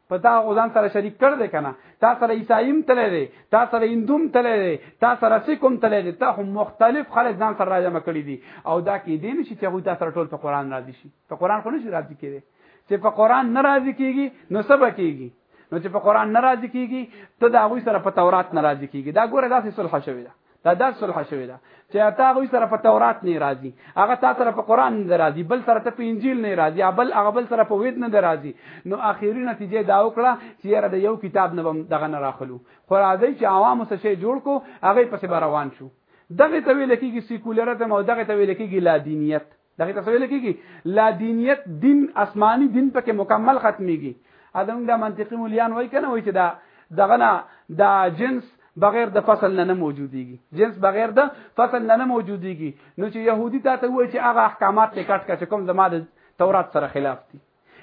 په تا خو ځان سره شریک کړ دی کنه تا سره عیسایم تللی دی تا سره هندوم تللی دی تا سره سیکوم تللی دی تا خو مختلف خلک ځان سره راجمع کړي دي او دا کې دی نشي چې هغه تا سره ټول په قران راضي شي په قران خو نشي راضي کېږي چې په قران ناراضي کېږي نو سبا کېږي نو چې په قران ناراضي کېږي ته دا غوي سره په تورات ناراضي کېږي دا ګوره داسې صلح شوی ده دا د صلح شوی دا چې تا غوي سره په تورات نه راضي هغه تا سره په قران نه راضي بل سره ته په انجیل نه راضي بل هغه بل سره په وید نه راضي نو اخیری نتیجه دا وکړه چې یاره د یو کتاب نه بم دغه نه راخلو خو راځي چې عوام څه شي جوړ کو هغه پسې روان شو دغه ته ویل کېږي سیکولرزم او دغه ته ویل کېږي لادینیت دغه تاسو ویل کیږي لا دینیت دین آسمانی دین پکې مکمل ختميږي ادم دا منطقي مليان وای کنه وای چې دا دغه نه دا جنس بغیر د فصل نه نه موجوديږي جنس بغیر د فصل نه نه موجوديږي نو چې يهودي ته ته وای چې هغه احکامات ته کټ کټ کوم زما د تورات سره خلاف دي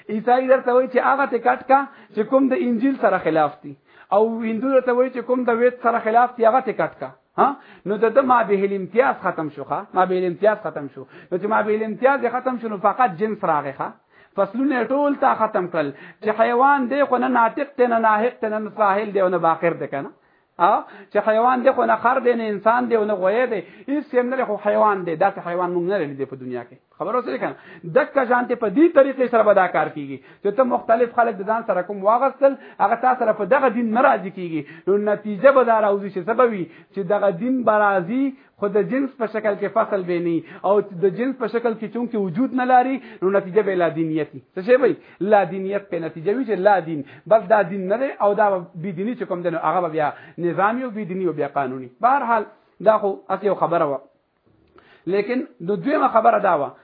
عیسی درته وایي چې هغه ته کټ کا چې کوم د انجیل سره خلاف دي او هندو درته وایي چې کوم د وید سره خلاف دي هغه ته کټ کا ها نو د ما به الامتیاز ختم شوخه ما به الامتیاز ختم شو نو چې ما به الامتیاز ختم شو نو فقط جنس راغخه فصلونه ټول تا ختم کړل چې حیوان دی خو نه ناطق ته نه ناحق ته نه ساحل دی او نه باخر دی کنه ها چې حیوان دی خو نه خر دی نه انسان دی او نه غوی دی هیڅ هم نه خو حیوان دی دا حیوان موږ نه لیدل په دنیا کې خبرو سره کنه دک ځانته په دې طریقې سره بدا کار کیږي چې ته مختلف خلک د ځان سره کوم واغستل هغه تاسو سره په دغه دین ناراضي کیږي نو نتیجه به دا راوځي چې سبب وي چې دغه دین برازي خو د جنس په شکل کې فصل به ني او د جنس په شکل کې چون کې وجود نه لري نو نتیجه به لا دینیتی څه شي وي لا دینیت په نتیجه وي چې لا دین بس دا دین نه دی او دا بی دینی چې کوم دی نو هغه بیا نظامی او بی دینی او بیا قانوني بهر حال دا خو اسی خبره و لیکن د دویمه خبره دا و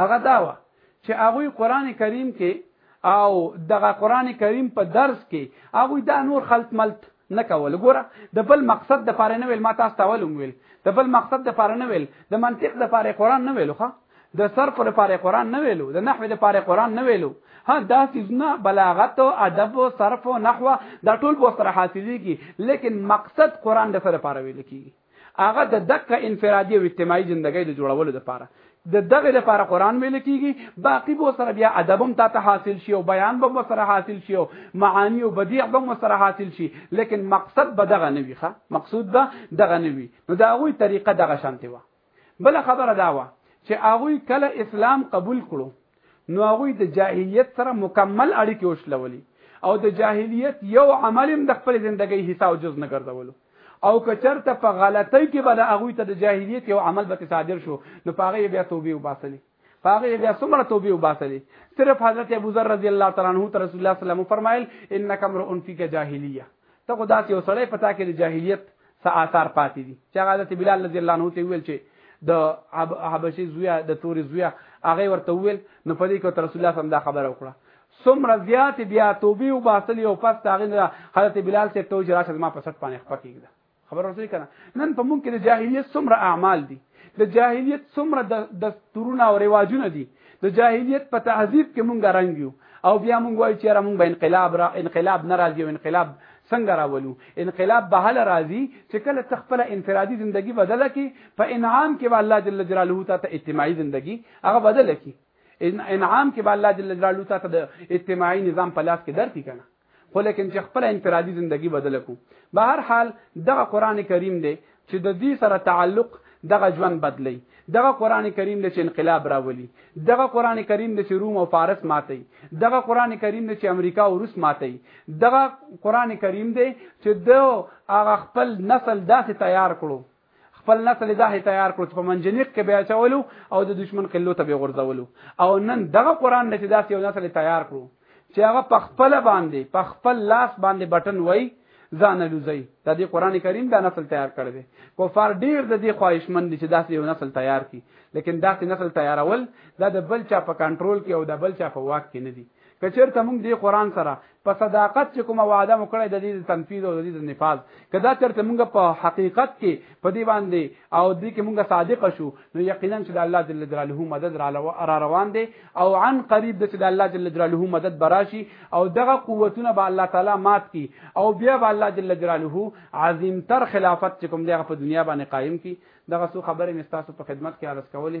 هغه دا و چې هغه قران کریم کې او دغه قران کریم په درس کې هغه دا نور خلط ملت نه کول ګوره د بل مقصد د پاره نه ویل ما تاسو ته ولوم ویل د بل مقصد د پاره نه ویل د منطق د پاره قران نه ویلو ښه د صرف د پاره قران نه ویلو د نحو د پاره قران نه ویلو ها دا سیزونه بلاغت او ادب او صرف او نحو دا ټول به سره حاصلېږي لیکن مقصد قران د سره پاره ویل کیږي هغه د دقه انفرادي او اجتماعي ژوندۍ د جوړولو لپاره د دغه لپاره قران ویل کیږي باقی به سره بیا ادب هم تاسو حاصل شي او بیان به سره حاصل شي او معانی او بدیع به سره حاصل شي لیکن مقصد به دغه نه وي مقصود به دغه نه وي نو دا غوي طریقه دغه شانته و بل خبره دا و چې هغه کله اسلام قبول کړو نو هغه د جاهلیت سره مکمل اړیکې وشلولې او د جاهلیت یو عمل هم د خپل ژوندۍ حصہ او جز نه ګرځولو او کچرته په غلطۍ کې به د هغه ته د جاهلیت یو عمل به صادر شو نو پاغه بیا توبه وباسلې پاغه بیا څومره توبه وباسلې صرف حضرت ابو ذر رضی الله تعالی عنہ رسول الله صلی الله علیه وسلم فرمایل انک امرؤ فیک جاهلیه ته خو داسې یو سړی پتا کې د جاهلیت څه آثار پاتې دي چې هغه حضرت بلال رضی الله عنه ته ویل چې د حبشي زویا د تورې زویا هغه ورته ویل نو په دې کې تر رسول الله صلی الله خبره وکړه څومره زیات بیا توبې او باسل یو پس تاغین حضرت بلال سے توجه راشه ما په سټ باندې خپکیږي خبر ورته کنه نن په مونږ کې د جاهلیت څومره اعمال دي د جاهلیت څومره د دستورونه او رواجونه دي د جاهلیت په تهذیب کې مونږ رنګ یو او بیا مونږ وایو چې را مونږ به انقلاب را انقلاب ناراضي او انقلاب څنګه راولو انقلاب به هله راځي چې کله تخپل انفرادي ژوندۍ بدله کی په انعام کې به الله جل جلاله ته اجتماعي ژوندۍ هغه بدله کی انعام کې به الله جل جلاله ته د اجتماعي نظام په لاس کې درتي کنه خو لیکن چې خپل انفرادي زندگی بدل کو به هر حال دغه قران کریم دی چې د دې سره تعلق دغه ژوند بدلی دغه قران کریم د چې انقلاب راولي دغه قران کریم د چې روم او فارس ماتي دغه قران کریم د چې امریکا او روس ماتي دغه قران کریم دی چې د هغه خپل نسل داسې تیار کړو خپل نسل داسې تیار کړو چې په منجنیق کې بیا چولو او د دشمن قلو ته به غورځولو او نن دغه قران نه چې داسې یو نسل تیار کړو چې هغه په خپل باندې په خپل لاس باندې بټن وای ځان لوزي د دې قران کریم دا نسل تیار کړی دی کفار ډیر د دې خواهشمند دي چې داسې یو نسل تیار کړي لیکن داسې نسل تیارول دا د بل چا په کنټرول کې او د بل چا په واک کې نه دي کچر ته موږ دی قران سره په صداقت چې کومه وعده مو کړې د دې تنفيذ او د دې نفاذ کدا چرته موږ په حقیقت کې په دې باندې او دې کې موږ صادق شو نو یقینا چې د الله جل جلاله مدد را روان دي او عن قریب د چې د الله جل جلاله مدد براشي او دغه قوتونه به الله تعالی مات کی او بیا به الله جل جلاله عظیم تر خلافت چې کوم دغه په دنیا باندې قائم کی دغه سو خبره مستاسو په خدمت کې عرض کولې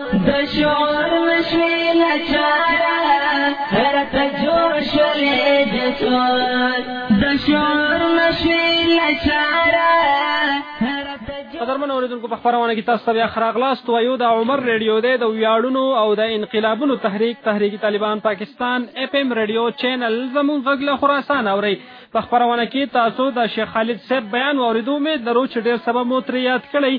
د شعور مشوي لچارا هرت جوړ شولې د څور د شعور مشوي لچارا قدرمن اوریدونکو په خبرونه کې تاسو ته بیا خراغلاست وایو د عمر ریډیو دی د ویاړونو او د انقلابونو تحریک تحریک طالبان پاکستان اف ام ریډیو چینل زمون غږله خراسان اوري په خبرونه کې تاسو د شیخ خالد صاحب بیان اوریدو مې درو چې ډیر سبب مو تر یاد کړی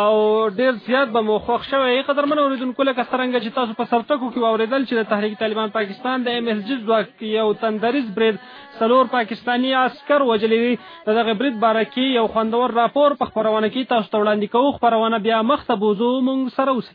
او ډیر زیات به مو خوښ شوی قدرمن اوریدونکو لکه څنګه چې تاسو په سرټکو کې واوریدل چې د تحریک طالبان پاکستان د ایم ایس جی ځواک یو تندریز برید څلور پاکستانی عسكر وجلې دي دغه برید باره کې یو خوندور راپور په خبرونه کې تاسو ته وړاندې کوو خبرونه بیا مخ ته بوزو مونږ سره اوسئ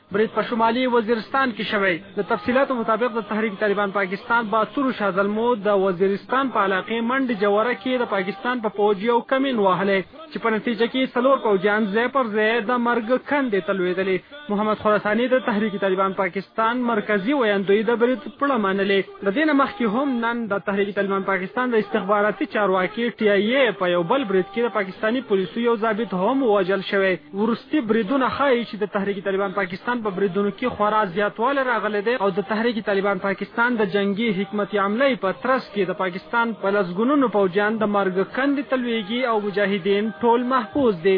برید په شمالي وزیرستان کې شوی. د تفصیلاتو مطابق د تحریک طالبان پاکستان باتور شاه زلمو د وزیرستان په علاقې منډ جوره کې د پاکستان په پوځ یو کمین وهلی چې په نتیجه کې څلور پوځیان ځای پر ځای د مرګ کندې ته لوېدلې. محمد خراساني د تحریک طالبان پاکستان مرکزي ویاندوی د برید پړه منلې. له دې نه مخکې هم نن د تحریک طالبان پاکستان د استخباراتي چارواکي ټي آی ای په یو بل برید کې د پاکستاني پولیسو یو ضابط هم ووژل شوی. وروستي بریدونه ښایي چې د تحریک طالبان پاکستان په بریدونو کې خورا زیاتوالی راغلی دی او د تحریک طالبان پاکستان د جنګي حکمت عملۍ په ترڅ کې د پاکستان په لسګونونو پوځیان د مرګ کندې ته لوېږي او مجاهدین ټول محفوظ دي.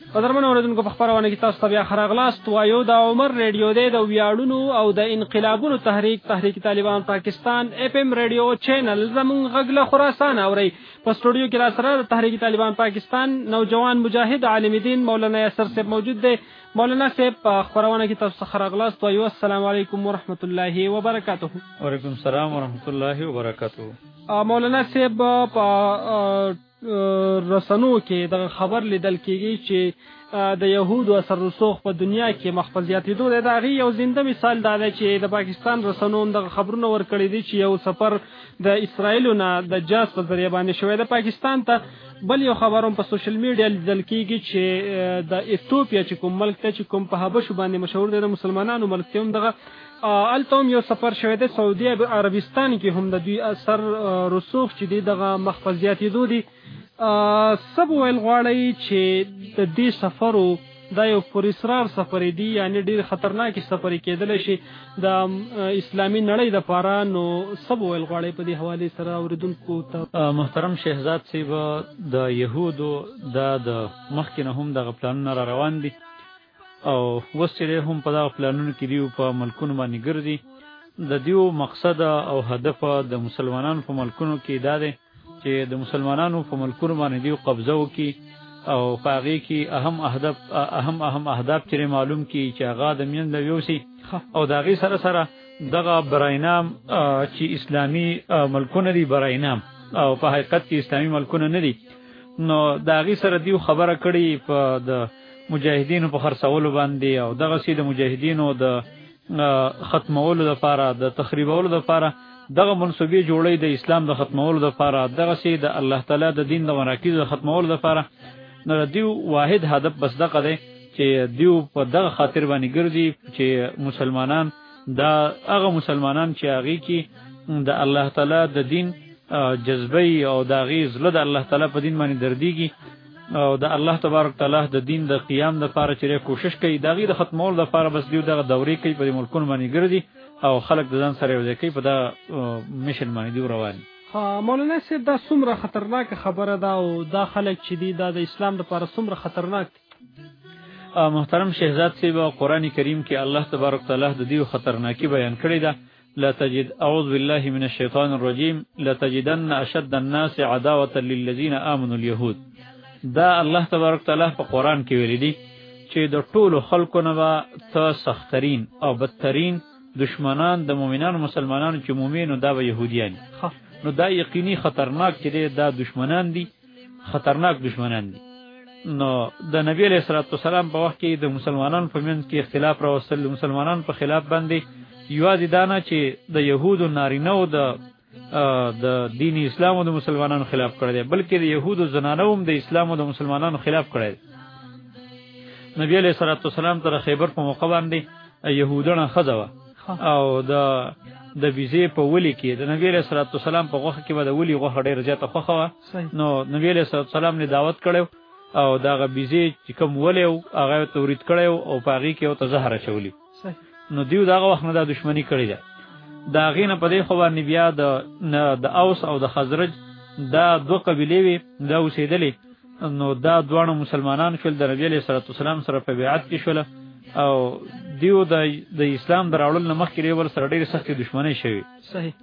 قدرمن اوریدونکو په خبرونه کې تاسو ته بیا خراغلاست وایو دا عمر ریډیو دی د ویاړونو او د انقلابونو تحریک تحریک طالبان پاکستان اف ام ریډیو چینل زمون غږله خراسان اوري په سټوډیو کې را سره د تحریک طالبان پاکستان نوجوان مجاهد عالم دین مولانا یاسر صاحب موجود دی مولانا صاحب په خبرونه کې تاسو ته خراغلاست وایو السلام علیکم ورحمت الله وبرکاته وعلیکم السلام ورحمت الله وبرکاته مولانا صاحب په رسنو کې د خبر لیدل کیږي چې د يهودو اثر رسوخ په دنیا کې مخ په زیاتېدو دی دا غي یو زنده مثال دا دی چې د پاکستان رسنو هم د خبرونو ورکړی دی چې یو سفر د اسرایل نه د جاز په ذریعہ باندې شوی د پاکستان ته بل یو خبروم په سوشل میډیا لیدل کیږي چې د ایتوپیا چې کوم ملک ته چې کوم په حبشو باندې مشهور دی د مسلمانانو ملک ته هم دغه هلته هم یو سفر شوی دی سعودي عربستان کې هم د دوی اثر رسوخ چې دی دغه مخ په زیاتېدو دی څه به ویل غواړئ چې د دې سفرو دا یو پر اصرار سفرې دي یعنی ډیر خطرناک سفرې کېدل شي د اسلامي نړۍ د پاره نو سب ویل غواړي په دې حواله سره اوریدونکو ته محترم شهزاد صاحب د يهودو د مخکې نه هم د غپلان را روان دي او وس چې هم په دغه پلانونو کې دیو په ملکونو باندې ګرځي د دیو مقصد او هدف د مسلمانانو په ملکونو کې دا دی چې د مسلمانانو په ملکونو باندې دیو قبضه وکړي او پاغي کې اهم اهداف اهم اهم اهداف چې معلوم کی چې هغه د مین د یوسی او دا غي سره سره دغه براینام چې اسلامی ملکونه دی براینام او په حقیقت کې اسلامی ملکونه نه دي نو دا غي سره دیو خبره کړي په د مجاهدینو په خرڅولو باندې او دغه سي د مجاهدینو د ختمولو لپاره د تخریبولو لپاره دغه منسوبي جوړې د اسلام د ختمولو لپاره دغه سي د الله تعالی د دین د مراکز د ختمولو لپاره نو دیو واحد هدف بس دغه دی چې دیو په دغه خاطر باندې ګرځي چې مسلمانان دا هغه مسلمانان چې هغه کې د الله تعالی د دین جذبه او داغي زړه د الله تعالی په دین باندې درديږي او د الله تبارک تعالی د دین د قیام د لپاره چې کوشش کوي دا غي د ختمول د لپاره بس دیو دغه دورې کوي په ملکونو باندې ګرځي او خلک د ځان سره وځي کوي په دا میشن باندې دی روان مولانا صاحب دا څومره خطرناک خبره ده او دا خلک چې دی دا د اسلام د لپاره څومره خطرناک دي محترم شهزاد صاحب قران کریم کې الله تبارک تعالی د دیو خطرناکي بیان کړی ده لتجد اعوذ بالله من الشیطان الرجیم لتجدن اشد الناس عداوه للذین آمنوا اليهود دا الله تبارک تعالی په قران کې ویل دي چې د ټولو خلکو نه به ته سخترین او بدترین دشمنان د مؤمنانو مسلمانانو چې مؤمنو دا به يهوديان نو دا یقیني خطرناک چې دا دشمنان دي خطرناک دشمنان دي نو د نبی علیہ الصلوۃ والسلام په وخت کې د مسلمانانو په منځ کې اختلاف راوستل د مسلمانانو په خلاف باندې یوازې دانا چې د يهودو نارینه او د د دین اسلام او د مسلمانانو خلاف کړی دی بلکې د يهودو زنانه هم د اسلام او د مسلمانانو خلاف کړی دی نبی علیہ الصلوۃ والسلام تر خیبر په موقع باندې يهودانه خزوه او د د ویزه په ولي کې د نبی له سلام والسلام په غوخه کې به د ولي غوخه ډیر زیاته خوخه وا نو نبی له سلام والسلام نه دعوت کړو او دا غ ویزه چې کوم ولې او هغه تورید کړو او پاغي کې او ته زهره چولی نو دیو دا غ وخت نه د دشمنی کړی دا دا غینه په دې خو باندې بیا د د اوس او د خزرج دا دوه قبیلې وي دا اوسېدلې نو دا دوانو مسلمانان شول د نبی علیہ الصلوۃ والسلام سره په بیعت کې شول او دیو د د اسلام دراولل نه مخکې لري ور سره ډېر سخت دښمنۍ شوی صحیح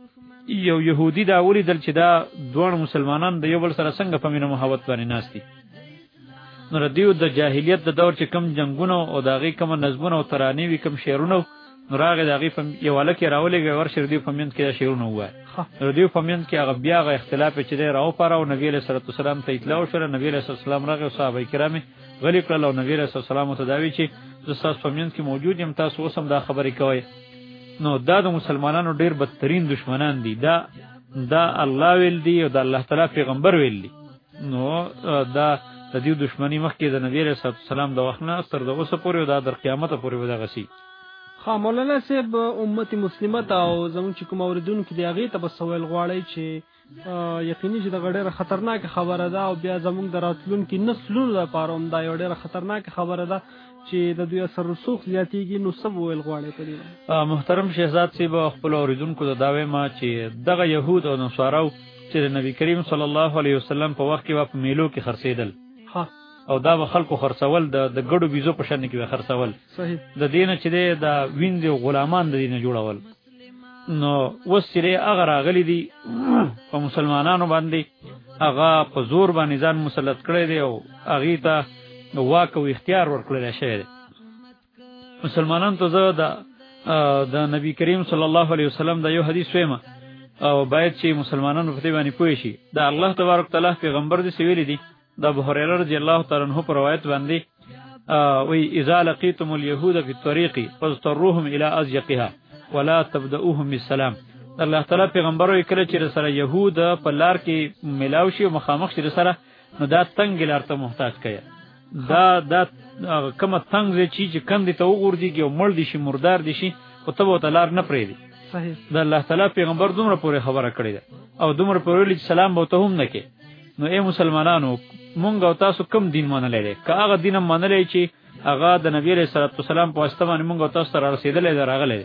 یو يهودي دا ولي دل چې دا دوانو مسلمانان د یو بل سره څنګه په مینه محبت باندې ناشتي نو دیو د جاهلیت د دور چې کم جنگونه او داغي کم نظمونه او ترانې وی کم شعرونه نو راغی د هغې په یو هلک یې راولېږه ورشي د دوی په منځ کې دا شعرونه ووایه نو د دوی په منځ کې هغه بیا هغه اختلاف چې دی راوپاره او نبي علیه صلات وسلام ته اطلاع وشوله نبي علیه صلات وسلام راغی او صحابه کرام یې غلي کړل او نبي علیه صلات وسلام ورته دا وایي چې زه ستاسو په منځ کې موجود یم تاسو اوس هم دا خبرې کوئ نو دا د مسلمانانو ډېر بدترین دشمنان دي دا دا الله ویل دی او دا الله تعالی پیغمبر ویل دی نو دا د دې دشمنی مخکې د نبی رسول الله صلی الله علیه وسلم د وخت نه تر دغه سپورې او د قیامت پورې ودغسی ها مولانا صاحب امت مسلمه ته او زموږ چې کوم اوریدونکو دی هغه ته به سوال غواړی چې یقیني چې د غډېره خطرناک خبره ده او بیا زموږ د راتلونکو نسلونو لپاره هم دا یو ډېره خطرناک خبره ده چې د دوی سر رسوخ زیاتیږي نو سب ویل غواړي په دې محترم شهزاد صاحب خپل اوریدونکو ته دا وایم چې دغه يهود او نصارو چې د نبی کریم صلی الله علیه وسلم په وخت کې په میلو کې خرڅېدل او دا به خلکو خرڅول د ګډو بيزو په شان کې خرڅول صحیح د دینه چې دی دا ویند غلامان د دینه جوړول نو وسره هغه راغلی دی په مسلمانانو باندې هغه په زور باندې ځان مسلط کړی دی او هغه ته واک او اختیار ورکړل شوی دی مسلمانان ته زه دا د نبی کریم صلی الله علیه وسلم دا یو حدیث وایم او باید چې مسلمانانو په دې باندې پوه شي دا الله تبارک تعالی پیغمبر دې سویل دي د ابو هريره رضی الله تعالی عنہ پر روایت باندې وی اذا لقيتم اليهود في الطريق فاضطروهم الى ازيقها ولا تبدؤهم بالسلام الله تعالی پیغمبر وی کله چې سره يهود په لار کې ملاو شي مخامخ شي سره نو دا تنگ لار ته محتاج کړي دا دا کوم تنگ زی چی چې کندې ته وګورځيږي او مړ دي شي مردار دي شي او ته وته لار نه پرې دي صحیح د الله تعالی پیغمبر دومره پورې خبره کړې ده او دومره پورې سلام بوته هم نه کې نو اے مسلمانانو مونږ او تاسو کم دین منلې دي که هغه دین منلې چې هغه د نبی علیہ الصلوۃ والسلام په واسطه باندې مونږ او تاسو ته رسیدلې ده راغلې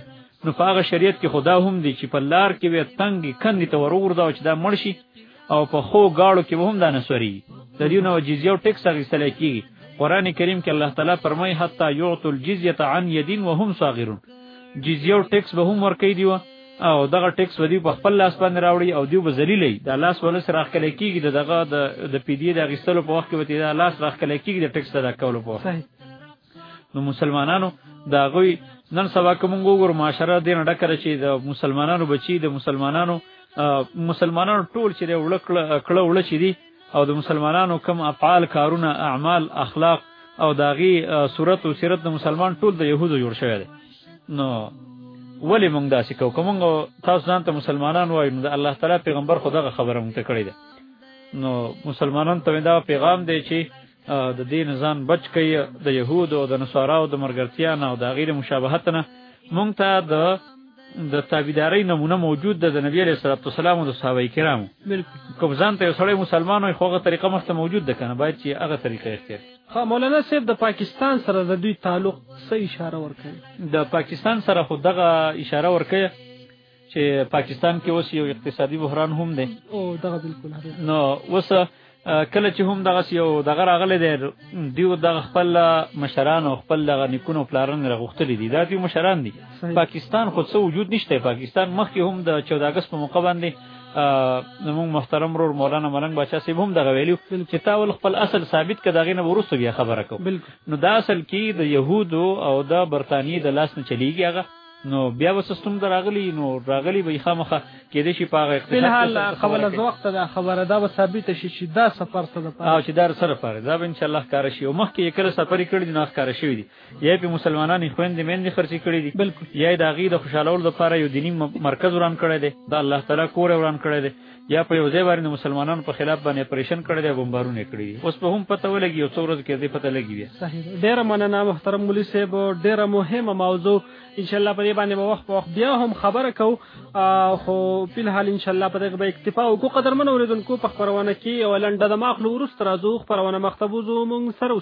نو په هغه شریعت کې خدا هم دی چې په لار کې وي تنګي کندې ته ورور دا چې دا مرشي او په خو گاړو کې هم دا نسوري د دې نو جزیه او ټیکس هغه سره کیږي قران کریم کې الله تعالی فرمایي حتا یعطوا الجزیه عن یدین وهم صاغرون جزیه او ټیکس به هم ورکې دیوه او دغه ټیکس ودی په خپل لاس باندې راوړي او دیو به ذلیلې د الله سره سره راخ کله کیږي دغه د د پی دی د غیستلو په وخت کې وتی د الله سره راخ کله کیږي د ټیکس ادا کولو په وخت نو مسلمانانو دا غوي نن سبا کوم وګور معاشره دې نه ډکره چې د مسلمانانو بچي د مسلمانانو مسلمانانو ټول چې وړکړه کړه وړ چې دي او د مسلمانانو کم افعال کارونه اعمال اخلاق او داغي صورت او سیرت د مسلمان ټول د يهودو جوړ شوی دی نو ولی مونږ داسې کو کوم تاسو ځان ته مسلمانان وایو نو الله تعالی پیغمبر خو دغه خبره مونږ ته کړې ده نو مسلمانان ته دا پیغام دی چې د دین ځان بچ کړئ د يهود او د نصارا او د مرګرتیا نه او د غیر مشابهت نه مونږ ته د د تابعداري نمونه موجود ده د نبی علیه الصلاه والسلام او د صحابه کرام بالکل کوم ځان ته سړی مسلمان وي خوغه طریقه مخته موجود ده کنه باید چې هغه طریقه اختیار خو مولانا صاحب د پاکستان سره د دوی تعلق څه اشاره ورکوي د پاکستان سره خو دغه اشاره ورکوي چې پاکستان کې اوس یو اقتصادي بحران هم دی او دغه بالکل نو اوس کله چې هم دغه یو دغه راغله دی دیو د خپل مشران او خپل دغه نیکونو پلارن راغختلی دي دا دی مشران دي پاکستان خو څه وجود نشته پاکستان مخکې هم د 14 اگست په موقع باندې زموږ محترم ورور مولانا ملنګ بچا سی هم دغه ویلو چې تا ول خپل اصل ثابت کړه دغه نه ورسو بیا خبره کو نو دا اصل کې د يهودو او د برتانی د لاس نه چلیږي هغه نو بیا وسستم دراغلی نو راغلی به خامخه کې دې شي پاغه اختلاف فلحال خبره زو وخت دا خبره دا به ثابت شي چې دا سفر سره او چې دا سره پاره دا به ان شاء الله کار شي او مخکې کله سفر کړی نه کار شي یې په مسلمانانو خويندې مېندې خرچې کړې دي بالکل یې د هغې د خوشحالولو لپاره یو دیني مرکز وران کړی دی د الله تعالی کور وران کړی دی یا په یو ځای باندې مسلمانانو په خلاف باندې پریشن کړی دی بمبارونه کړی دي اوس په هم پته ولګي یو څو ورځ کې دې پته لګي بیا صحیح ډیره مننه محترم مولوی صاحب ډیره مهمه موضوع ان شاء الله په دې باندې به وخت په وخت بیا هم خبره کو خو په الحال ان شاء الله په دې به اکتفا وکړو قدرمن اوریدونکو په خبرونه کې یو لنډه د ماخلو ورست راځو خبرونه مختبوزو مونږ سره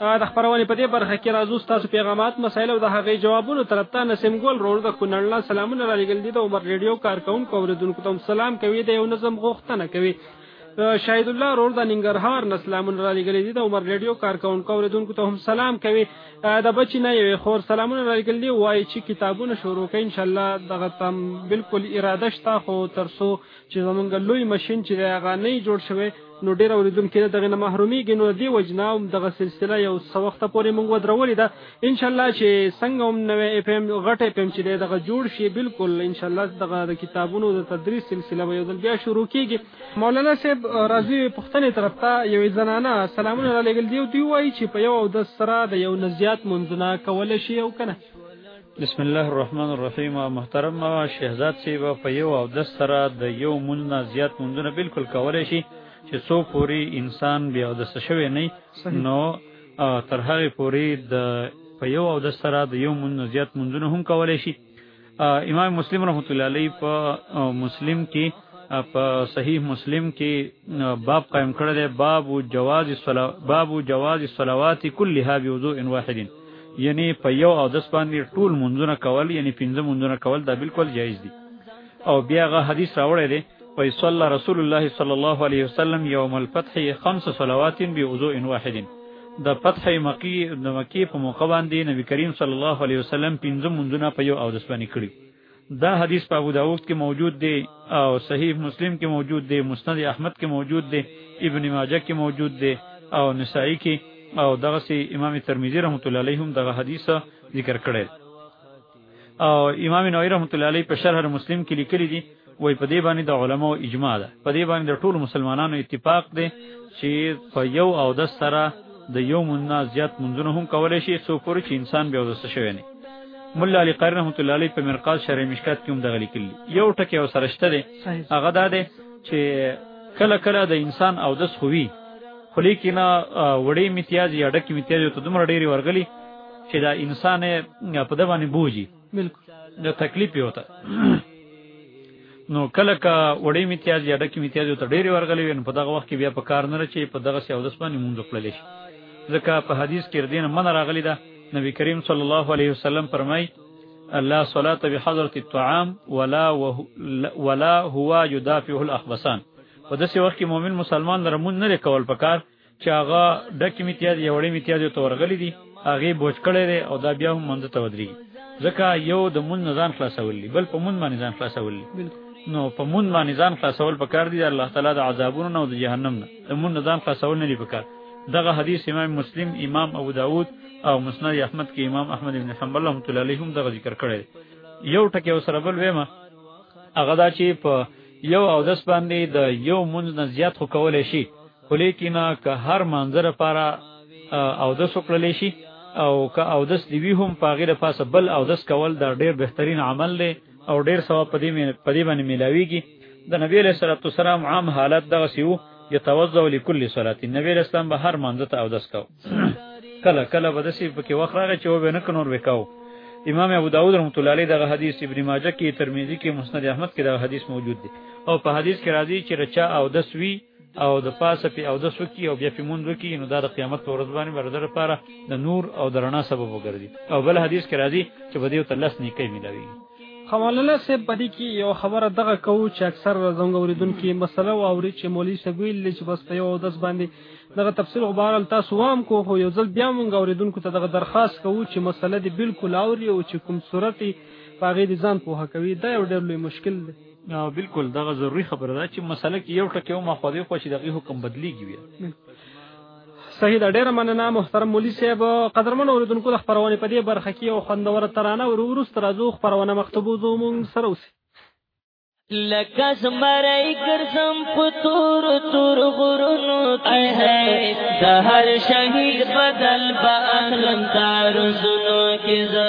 د خبرونې په دې برخه کې راځو تاسو پیغامات مسایل او د هغې جوابونو طرف ته نسیم ګل رور د کونړنا سلامونه را لګل دي د عمر ریډیو کارکونکو اوریدونکو ته سلام کوي د یو نظم غوښتنه کوي شاهد الله رور د ننګرهار نسلامون را لګلې دي د عمر ریډیو کارکونکو اوریدونکو ته هم سلام کوي د بچی نه یو خور سلامونه را لګلې وایي چې کتابونه شروع کړي ان شاء الله دغه تم بالکل اراده شته خو ترسو چې زمونږ لوی ماشين چې دی هغه نه جوړ شوی نو ډیر اوریدونکو د دغه نه محرومیږي نو دی وجنا هم دغه سلسله یو څو وخت پورې موږ ودرولې ده ان شاء الله چې څنګه هم نوې اف ام غټ اف ام چې دغه جوړ شي بالکل ان شاء الله دغه د کتابونو د تدریس سلسله به یو ځل بیا شروع کیږي مولانا صاحب راځي پښتنې طرف ته یو زنانه سلامونه علیکم دی او دی وایي چې په یو او د سره د یو نزیات منځنه کول شي او کنه بسم الله الرحمن الرحیم محترم شهزاد صاحب په یو او د سره د یو مونږ نه زیات مونږونه بالکل کولای شي چې څو پوری انسان بیا د شوی نه نو تر هغه پوری د په یو او د سره د یو مونږ نه زیات مونږونه هم کولای شي امام مسلم رحمت الله علیه په مسلم کې په صحیح مسلم کې باب قائم کړل باب جواز الصلاه باب جواز الصلوات كلها بوضوء واحد یعنی په یو او دس باندې ټول منځونه کول یعنی پنځه منځونه کول دا بالکل جایز دي او بیا غا حدیث راوړی دی وی صلی رسول الله صلی الله علیه وسلم یوم الفتح خمس صلوات بی وضوء واحد د فتح مکی د مکی په موقع باندې نبی کریم صلی الله علیه وسلم پنځه منځونه په یو او دس باندې کړی دا حدیث په ابو داود کې موجود دی او صحیح مسلم کې موجود دی مسند احمد کې موجود دی ابن ماجه کې موجود دی او نسائی کې او دغه سي امام ترمذی رحمت الله علیه هم دغه حدیث ذکر کړی او امام نووي رحمت الله علیه په شرح مسلم کې لیکلی دی وای په دې باندې د علماو اجماع ده په دې باندې د ټولو مسلمانانو اتفاق دی چې په یو او د سره د یو مونږه زیات مونږونه هم کولای شي څو پورې چې انسان به وځه شوی نه مولا علی قرن رحمت الله علیه په مرقات شرع مشکات کې هم دغه لیکل یو ټکی او سرشته دی هغه دا دی چې کله کله د انسان او دس خووی خو لیکي نه وړې امتیاز یا ډکې امتیاز ته دومره ډېری ورغلی چې دا انسان په د باندې بوجي بالکل دا تکلیف یو ته نو کله کا وړې امتیاز یا ډکه امتیاز ته ډېری ورغلی وین په دغه وخت کې بیا په کار نه رچې په دغه سیاو د سپانی مونږ خپل شي ځکه په حدیث کې دین من راغلی دا نبی کریم صلی الله علیه وسلم فرمای الله صلاه به حضرت الطعام ولا ولا هو يدافع الاخبسان په داسې وخت کې مؤمن مسلمان درمون نه کول پکار چې هغه ډکې میتیازې یا وړې میتیازې ته ورغلي دي هغه بوج کړی دی او دا بیا هم منځ ته ودرېږي ځکه یو د مونږ نه ځان خلاصول دي بل په مونږ باندې ځان خلاصول دي نو په مونږ باندې ځان خلاصول پکار دي الله تعالی د عذابونو نه او د جهنم نه د مونږ نه ځان خلاصول نه دي پکار دغه حدیث امام مسلم امام ابو داود او مسند احمد کې امام احمد ابن حنبل رحمۃ اللہ علیہ هم دغه ذکر کړی یو ټکی او سره بل وېما هغه دا چې په یو او دس باندې د یو مونږ نه زیات خو کولای شي خو لیکن که هر مانځه لپاره اودس وکړلی شي او که اودس دی وی هم پاغې د پاسه بل اودس کول دا ډیر بهترین عمل دی او ډیر ثواب په دې په دې باندې ملاویږي د نبی له سرت سلام عام حالت دغه سیو یتوزع لكل صلاه نبی له سلام به هر مانځه ته اودس کو کله کله به د سی په کې وخت راغی چې و به نه کنور وکاو امام ابو داود رحمۃ اللہ علیہ دغه حدیث ابن ماجه کې ترمذی کې مسند احمد کې دغه حدیث موجود دی او په حدیث کې راځي چې رچا او دسوی او د پاسه په او د سکی او بیا په مونږ کې نو د قیامت پر ورځ باندې ورته لپاره د نور او د رڼا سبب وګرځي او بل حدیث کې راځي چې په دې ته لس نه کوي ملاوي خواله سه په دې کې یو خبره دغه کوو چې اکثر زموږ اوریدونکو مسله او اوري چې مولوی سګویل لچ بس په یو د باندې دغه تفصیل غبارل تاسو وام کو خو یو ځل بیا مونږ اوریدونکو ته دغه درخواست کوو چې مسله دې بالکل اوري او چې کوم صورت پاغې دي ځان په هکوي دا یو ډېر لوی مشکل دی بالکل دا ضروری خبره ده چې مسله کې یو ټکی ما خو دې خو چې دغه حکم بدلیږي وي صحیح ده ډیره مننه محترم مولوی صاحب قدرمن اوریدونکو د خبرونه په دې برخه کې او خوندور ترانه ورو ورو سترازو خبرونه مخطوبو زموږ سره اوسه لکه زمرای ګرځم په تور تور غرونو کې د هر شهید بدل به اخلم تار زونو کې زه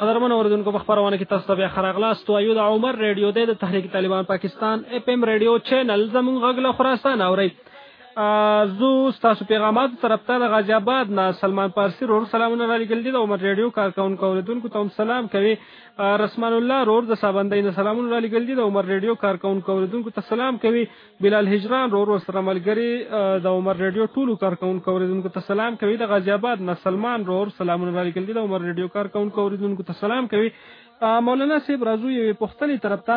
قدرمن اوریدونکو په خبرونه کې تاسو ته بیا خراغلاس تو ایو د عمر ریډیو د تحریک طالبان پاکستان اف ام ریډیو چینل زمون غږله خراسان اوري زو تاسو پیغامات طرف ته د غازی آباد نه سلمان پارسی رور سلامونه را لګل دي د عمر ریډیو کارکونکو اوریدونکو ته سلام کوي رسمان الله رور د سابندې نه سلامونه را لګل دي د عمر ریډیو کارکونکو اوریدونکو ته سلام کوي بلال هجران رورو سره ملګری د عمر ریډیو ټولو کارکونکو اوریدونکو ته سلام کوي د غازی آباد نه سلمان رور سلامونه را لیکل دي د عمر ریډیو کارکونکو اوریدونکو ته سلام کوي مولانا صاحب راځو یوې پوښتنې طرف ته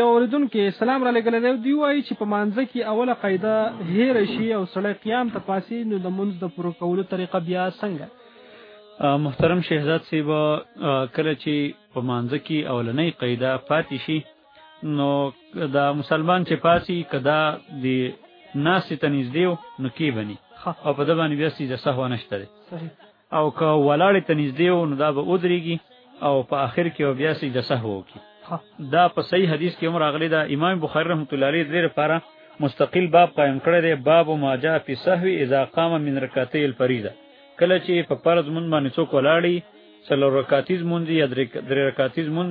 یو اوریدونکو سلام را لګل دی دی وایي چې په مانځ کې اوله قاعده هیر شي او سړی قیام ته پاسي نو د منځ د پرو کولو طریقه بیا څنګه محترم شهزاد صاحب کله چې په مانځ کې اولنۍ قاعده پاتې شي نو دا مسلمان چې پاسي کدا دی ناس ته نږدې نو کی بني او په دبان بیا سي د سهو نشته او که ولاړ ته نږدې نو دا به ودرېږي او په اخر کې بیا سي د سهو کی دا په صحیح حدیث کې عمر اغلی دا امام بخاری رحمت الله علیه دې لپاره مستقل باب قائم کړی دی باب ما جاء فی سهو اذا قام من رکعتي الفریضه کله چې په فرض مون باندې څوک ولاړی څلور رکعتیز مونږ یا درې رکعتیز مونږ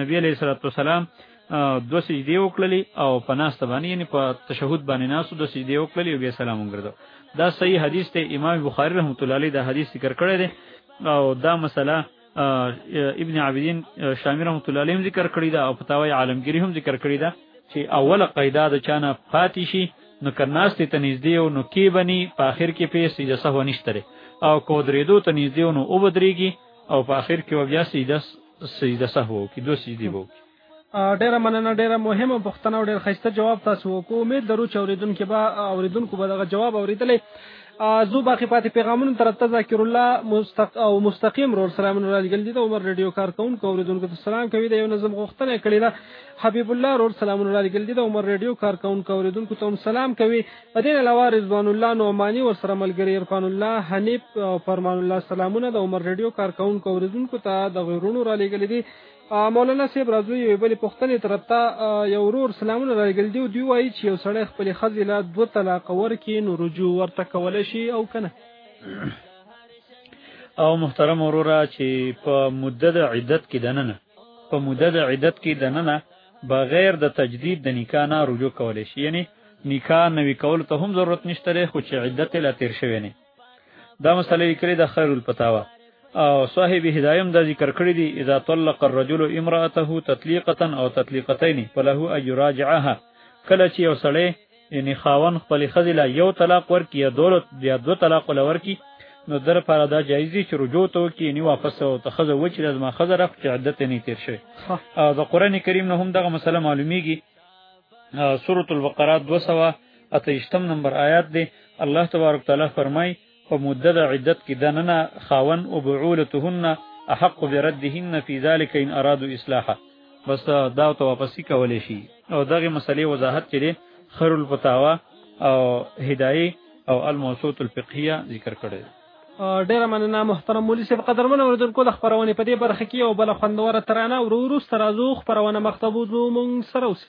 نبی علیہ الصلوۃ والسلام دو سجدی وکړلی او پناست باندې یعنی په تشهود باندې ناسو دو سجدی وکړلی او بیا سلام وګرځو دا صحیح حدیث ته امام بخاری رحمۃ اللہ علیہ دا حدیث ذکر کړی دی او دا مسله ابن عابدین شامی رحمۃ اللہ علیہ ذکر کړی دا او فتاوی عالمگیری هم ذکر کړی دا چې اوله قاعده د چانه پاتې شي نو کرناست ته نږدې او نو کی بنی په اخر کې په سجده سهو نشته او کو درې دو ته نږدې او نو او بدرېږي او په اخر کې بیا سجده سجده سهو وکړي دوه سجدې به وکړي ډیره مننه ډیره مهمه پوښتنه او ډیر خسته جواب تاسو وکړو امید لرو چې اوریدونکو به اوریدونکو به دغه جواب اوریدلې زو باقی پاتې پیغامونو تر ته ذکر الله مستق او مستقیم رول سلام نور علی ګل دي عمر رادیو کارکون کو اوریدونکو ته سلام کوي د یو نظم غوښتنه کړې ده حبیب الله رول سلام نور علی ګل دي عمر رادیو کارکون کو اوریدونکو ته سلام کوي په دې علاوه رضوان الله نعماني ورسره ملګري عرفان الله، حنیف او فرمان الله سلامونه د عمر ریډیو کارکوونکو اوریدونکو ته دغه وروڼو رالیږلي دي. مولانا صاحب راځو یوې بلې پوښتنې ته ربطه یو ورور سلامونه رالیږلي دي او دوی وایي چې یو سړی خپلې ښځې له دوه طلاقه ورکړي نو رجوع ورته کولی شي او که نه؟ او محترم وروره چې په مدد عدت کې دننه په مدد عدت کې دننه بغیر د تجدید د نکاح نه رجوع کولی شي یعنی نکاح نوی کول ته هم ضرورت نشته لري خو چې عدت لا تیر شوی نه دا مسله لیکلې د خیر الفتاوا او صاحب هدایم دا ذکر کړی دی اذا طلق الرجل امراته تطلیقه او تطلیقتین فله اجراجعها کله چې یو سړی یعنی خاوند خپل خزی لا یو طلاق ورکی یا دول یا دو طلاق ول ورکی نو در پر دا جایز دی چې رجوع تو کی یعنی واپس او ته خزه و چې د ما خزه رخ چې عدت نه تیر شي او د قران کریم نه هم دغه مسله معلومیږي سورۃ البقره 200 اتهشتم نمبر آیات دی الله تبارک تعالی فرمای په مده د عدت کې دننه خاوند او بعولتهن احق بردهن فی ذلک ان ارادو اصلاحا بس دا ته واپسی کولې شي او دغه مسلې وضاحت کړي خیر الفتاوا او هدايه او الموسوط الفقهيه ذکر کړي ډیره مننه محترم مولوی صاحب قدرمن اوریدونکو د خبرونه په دې برخه کې او بل خوندوره ترانه ورو ورو سترازو خبرونه مختبوزو مونږ سره اوسئ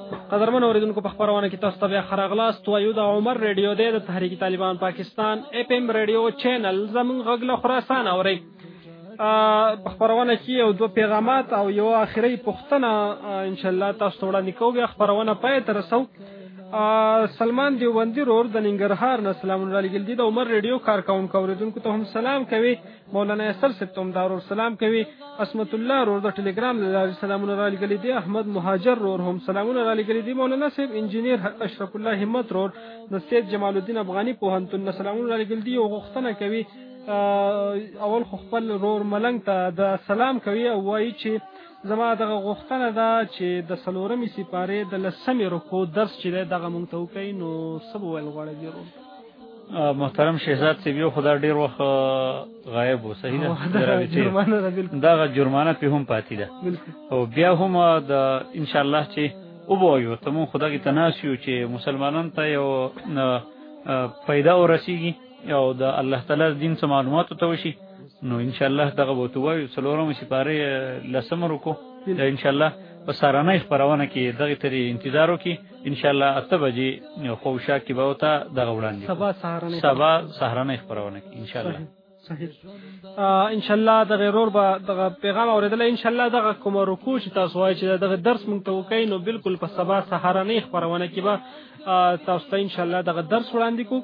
قدرمن اوریدونکو په خبرونه کې تاسو ته بیا خراغلاست وایو د عمر ریډیو دی د تحریک طالبان پاکستان اپ ام ریډیو چینل زمون غږله خراسان اوري په خبرونه کې یو دوه پیغامات او یو اخیری پښتنه ان شاء الله تاسو ته وړاندې کوو بیا خبرونه پای تر رسو سلمان دیوبندی رور د ننګرهار نه سلامونه علیکم د عمر ریډیو کارکونکو اوریدونکو ته هم سلام کوي مولانا یسر صاحب تم دارور سلام کوي اسمت الله رور د ټلګرام له لارې سلامونه را لګلې دي احمد مهاجر رور هم سلامونه را لګلې دي مولانا صاحب انجنیر اشرف الله همت رور د سید جمال الدین افغاني په هنتون سلامونه را لګلې دي او غوښتنه کوي اول خو خپل رور ملنګ ته د سلام کوي او وایي چې زما دغه غوښتنه ده چې د سلورمې سپاره د لسمې رکو درس چې دغه مونږ ته وکړي نو سبو ول غوړې ورو محترم شهزاد سی یو خدا ډیر وخت غایب و صحیح ده دا جرمانه په هم پاتې ده او بیا هم د ان شاء الله چې او به یو ته مون خدا کې تناسیو چې مسلمانان ته یو پیدا ورسیږي او د الله تعالی دین سم معلومات ته وشي نو ان شاء الله دغه بوته وایو څلورم سپاره لسم رکو ان شاء الله په سارانه خبرونه کې دغه تری انتظار وکي ان شاء الله اته بجې خوشا کې به وتا دغه وړاندې سبا سهارنه سبا سهارنه خبرونه کې ان شاء الله صحیح ان شاء الله د غیرور به دغه پیغام اوریدل ان شاء الله دغه کوم رکوع چې تاسو وایي چې دغه درس مونږ ته وکړئ نو بالکل په سبا سهارنه خبرونه کې به تاسو ته ان شاء الله دغه درس وړاندې کوو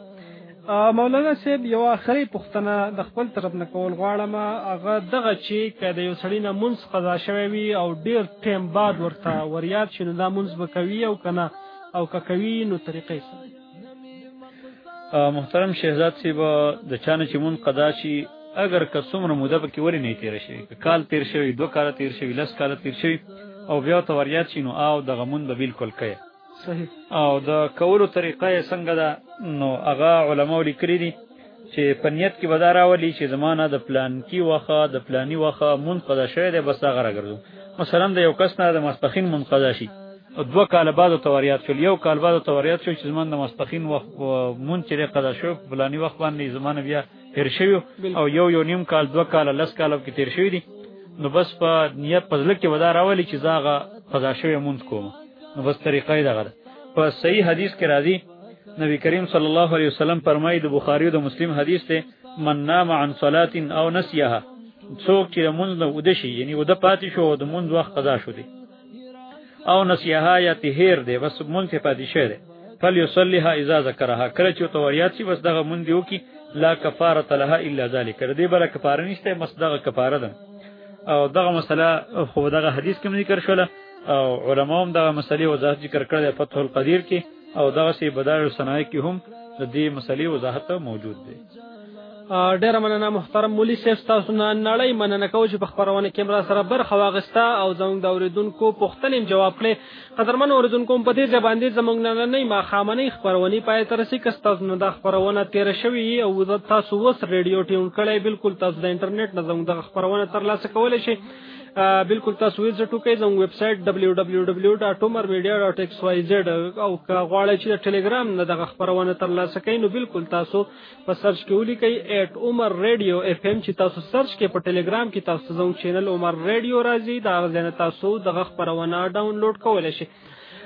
مولانا صاحب یو اخري پوښتنه د خپل طرف نه کول غواړم هغه دغه چې که د یو سړی نه مونځ قضا شوی وي او ډیر ټیم بعد ورته وریاد شي نو دا مونځ به کوي او کنه او که کوي نو طریقې سره محترم شهزاد صاحب د چانه چې مون قضا شي اگر که څومره موده پکې ولې نه تیر شي کال تیر شوی دوه کال تیر شوی لس کال تیر شوی او بیا ته وریاد شي نو او دغه مون به بالکل کوي صحیح او د کولو طریقه یې څنګه ده نو هغه علما لیکلي دي چې په نیت کې بدار راولي چې زمانہ د پلان کې وخه د پلاني وخه منقضا شوه ده بس هغه راګرځو مثلا د یو کس نه د مستخین منقضا شي او دوه کال بعد توریات شو یو کال بعد توریات شو چې زمانه مستخین وخت مون چې قضا شو پلاني وخت باندې زمانه بیا تیر شوی او یو یو نیم کال دوه کال لس کال کې تیر شوی دي نو بس په نیت په ځل کې ودا راولي چې زاغه قضا شوی مونږ کوم نو بس طریقه یې دغه په صحیح حدیث کې راځي نبی کریم صلی الله علیه وسلم فرمایي د بخاری او د مسلم حدیث ته من نام عن صلاه او نسیها څوک چې مونږ نه ودشي یعنی ود پاتې شو د مونږ وخت قضا شو دي او نسیها یا تهیر دی بس مونږ ته پاتې شه دی فل یصلیها اذا ذکرها کله چې تو وریات شي بس دغه مونږ دیو کی لا کفاره لها الا ذلک دې بل کفاره نشته مس دغه کفاره ده او دغه مسله خو دغه حدیث کې ذکر شوله او علماء هم دغه مسلې وضاحت ذکر کړل په فتح القدیر کې او دغه سی بدایع صنایع کې هم د دې مسلې وضاحت موجود دی ډیره مننه محترم مولوی صاحب تاسو نه نړۍ مننه کوم چې په خبرونه کې مرا سره برخه واغسته او زموږ د اوریدونکو پوښتنې جواب کړې قدرمن اوریدونکو په دې ځای باندې زموږ نه نه ما خامنې خبرونه پای تر سې کس تاسو نه د خبرونه تیر شوی او تاسو وس ریډیو ټیون کړې بالکل تاسو د انټرنیټ نه زموږ د خبرونه تر لاسه کولای شئ بالکل تاسو ویل زټو کې زموږ ویب سټ www.tomarmedia.xyz او که غواړئ چې د ټلګرام نه دغه خبرونه ترلاسه کړئ نو بالکل تاسو په سرچ کې ولیکئ ایټ عمر ریډیو اف ام چې تاسو سرچ کې په ټلګرام کې تاسو زموږ چینل عمر ریډیو راځي دا غزنه تاسو دغه خبرونه ډاونلوډ کولای شئ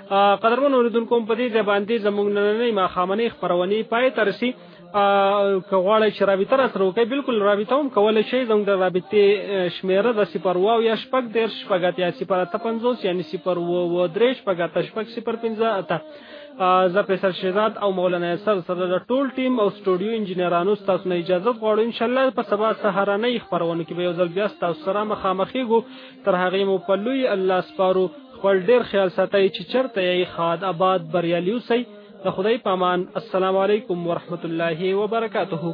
قدرمن اوریدونکو په دې ځای باندې زموږ نننې ما خامنې خبرونه پای ترسي که غواړی چې رابطه را سره وکړئ بالکل رابطه هم کولی شئ زموږ د رابطې شمېره د صفر واو یا شپږ دېرش شپږ اتیا صفر اته پنځوس یعنې صفر اووه درې شپږ اته شپږ صفر پنځه اته زه فیصل شهزاد او مولانا یسر سره د ټول ټیم او سټوډیو انجنیرانو ستاسو نه اجازه غواړو ان شاء الله په سبا سهارنۍ خبرونه کې به یو ځل بیا ستاسو سره مخامخېږو تر هغه مو په لوی الله سپارو خپل ډیر خیال ساتئ چې چرته یې خاد آباد بریالي اوسئ د خدای پامان السلام علیکم ورحمت الله وبرکاته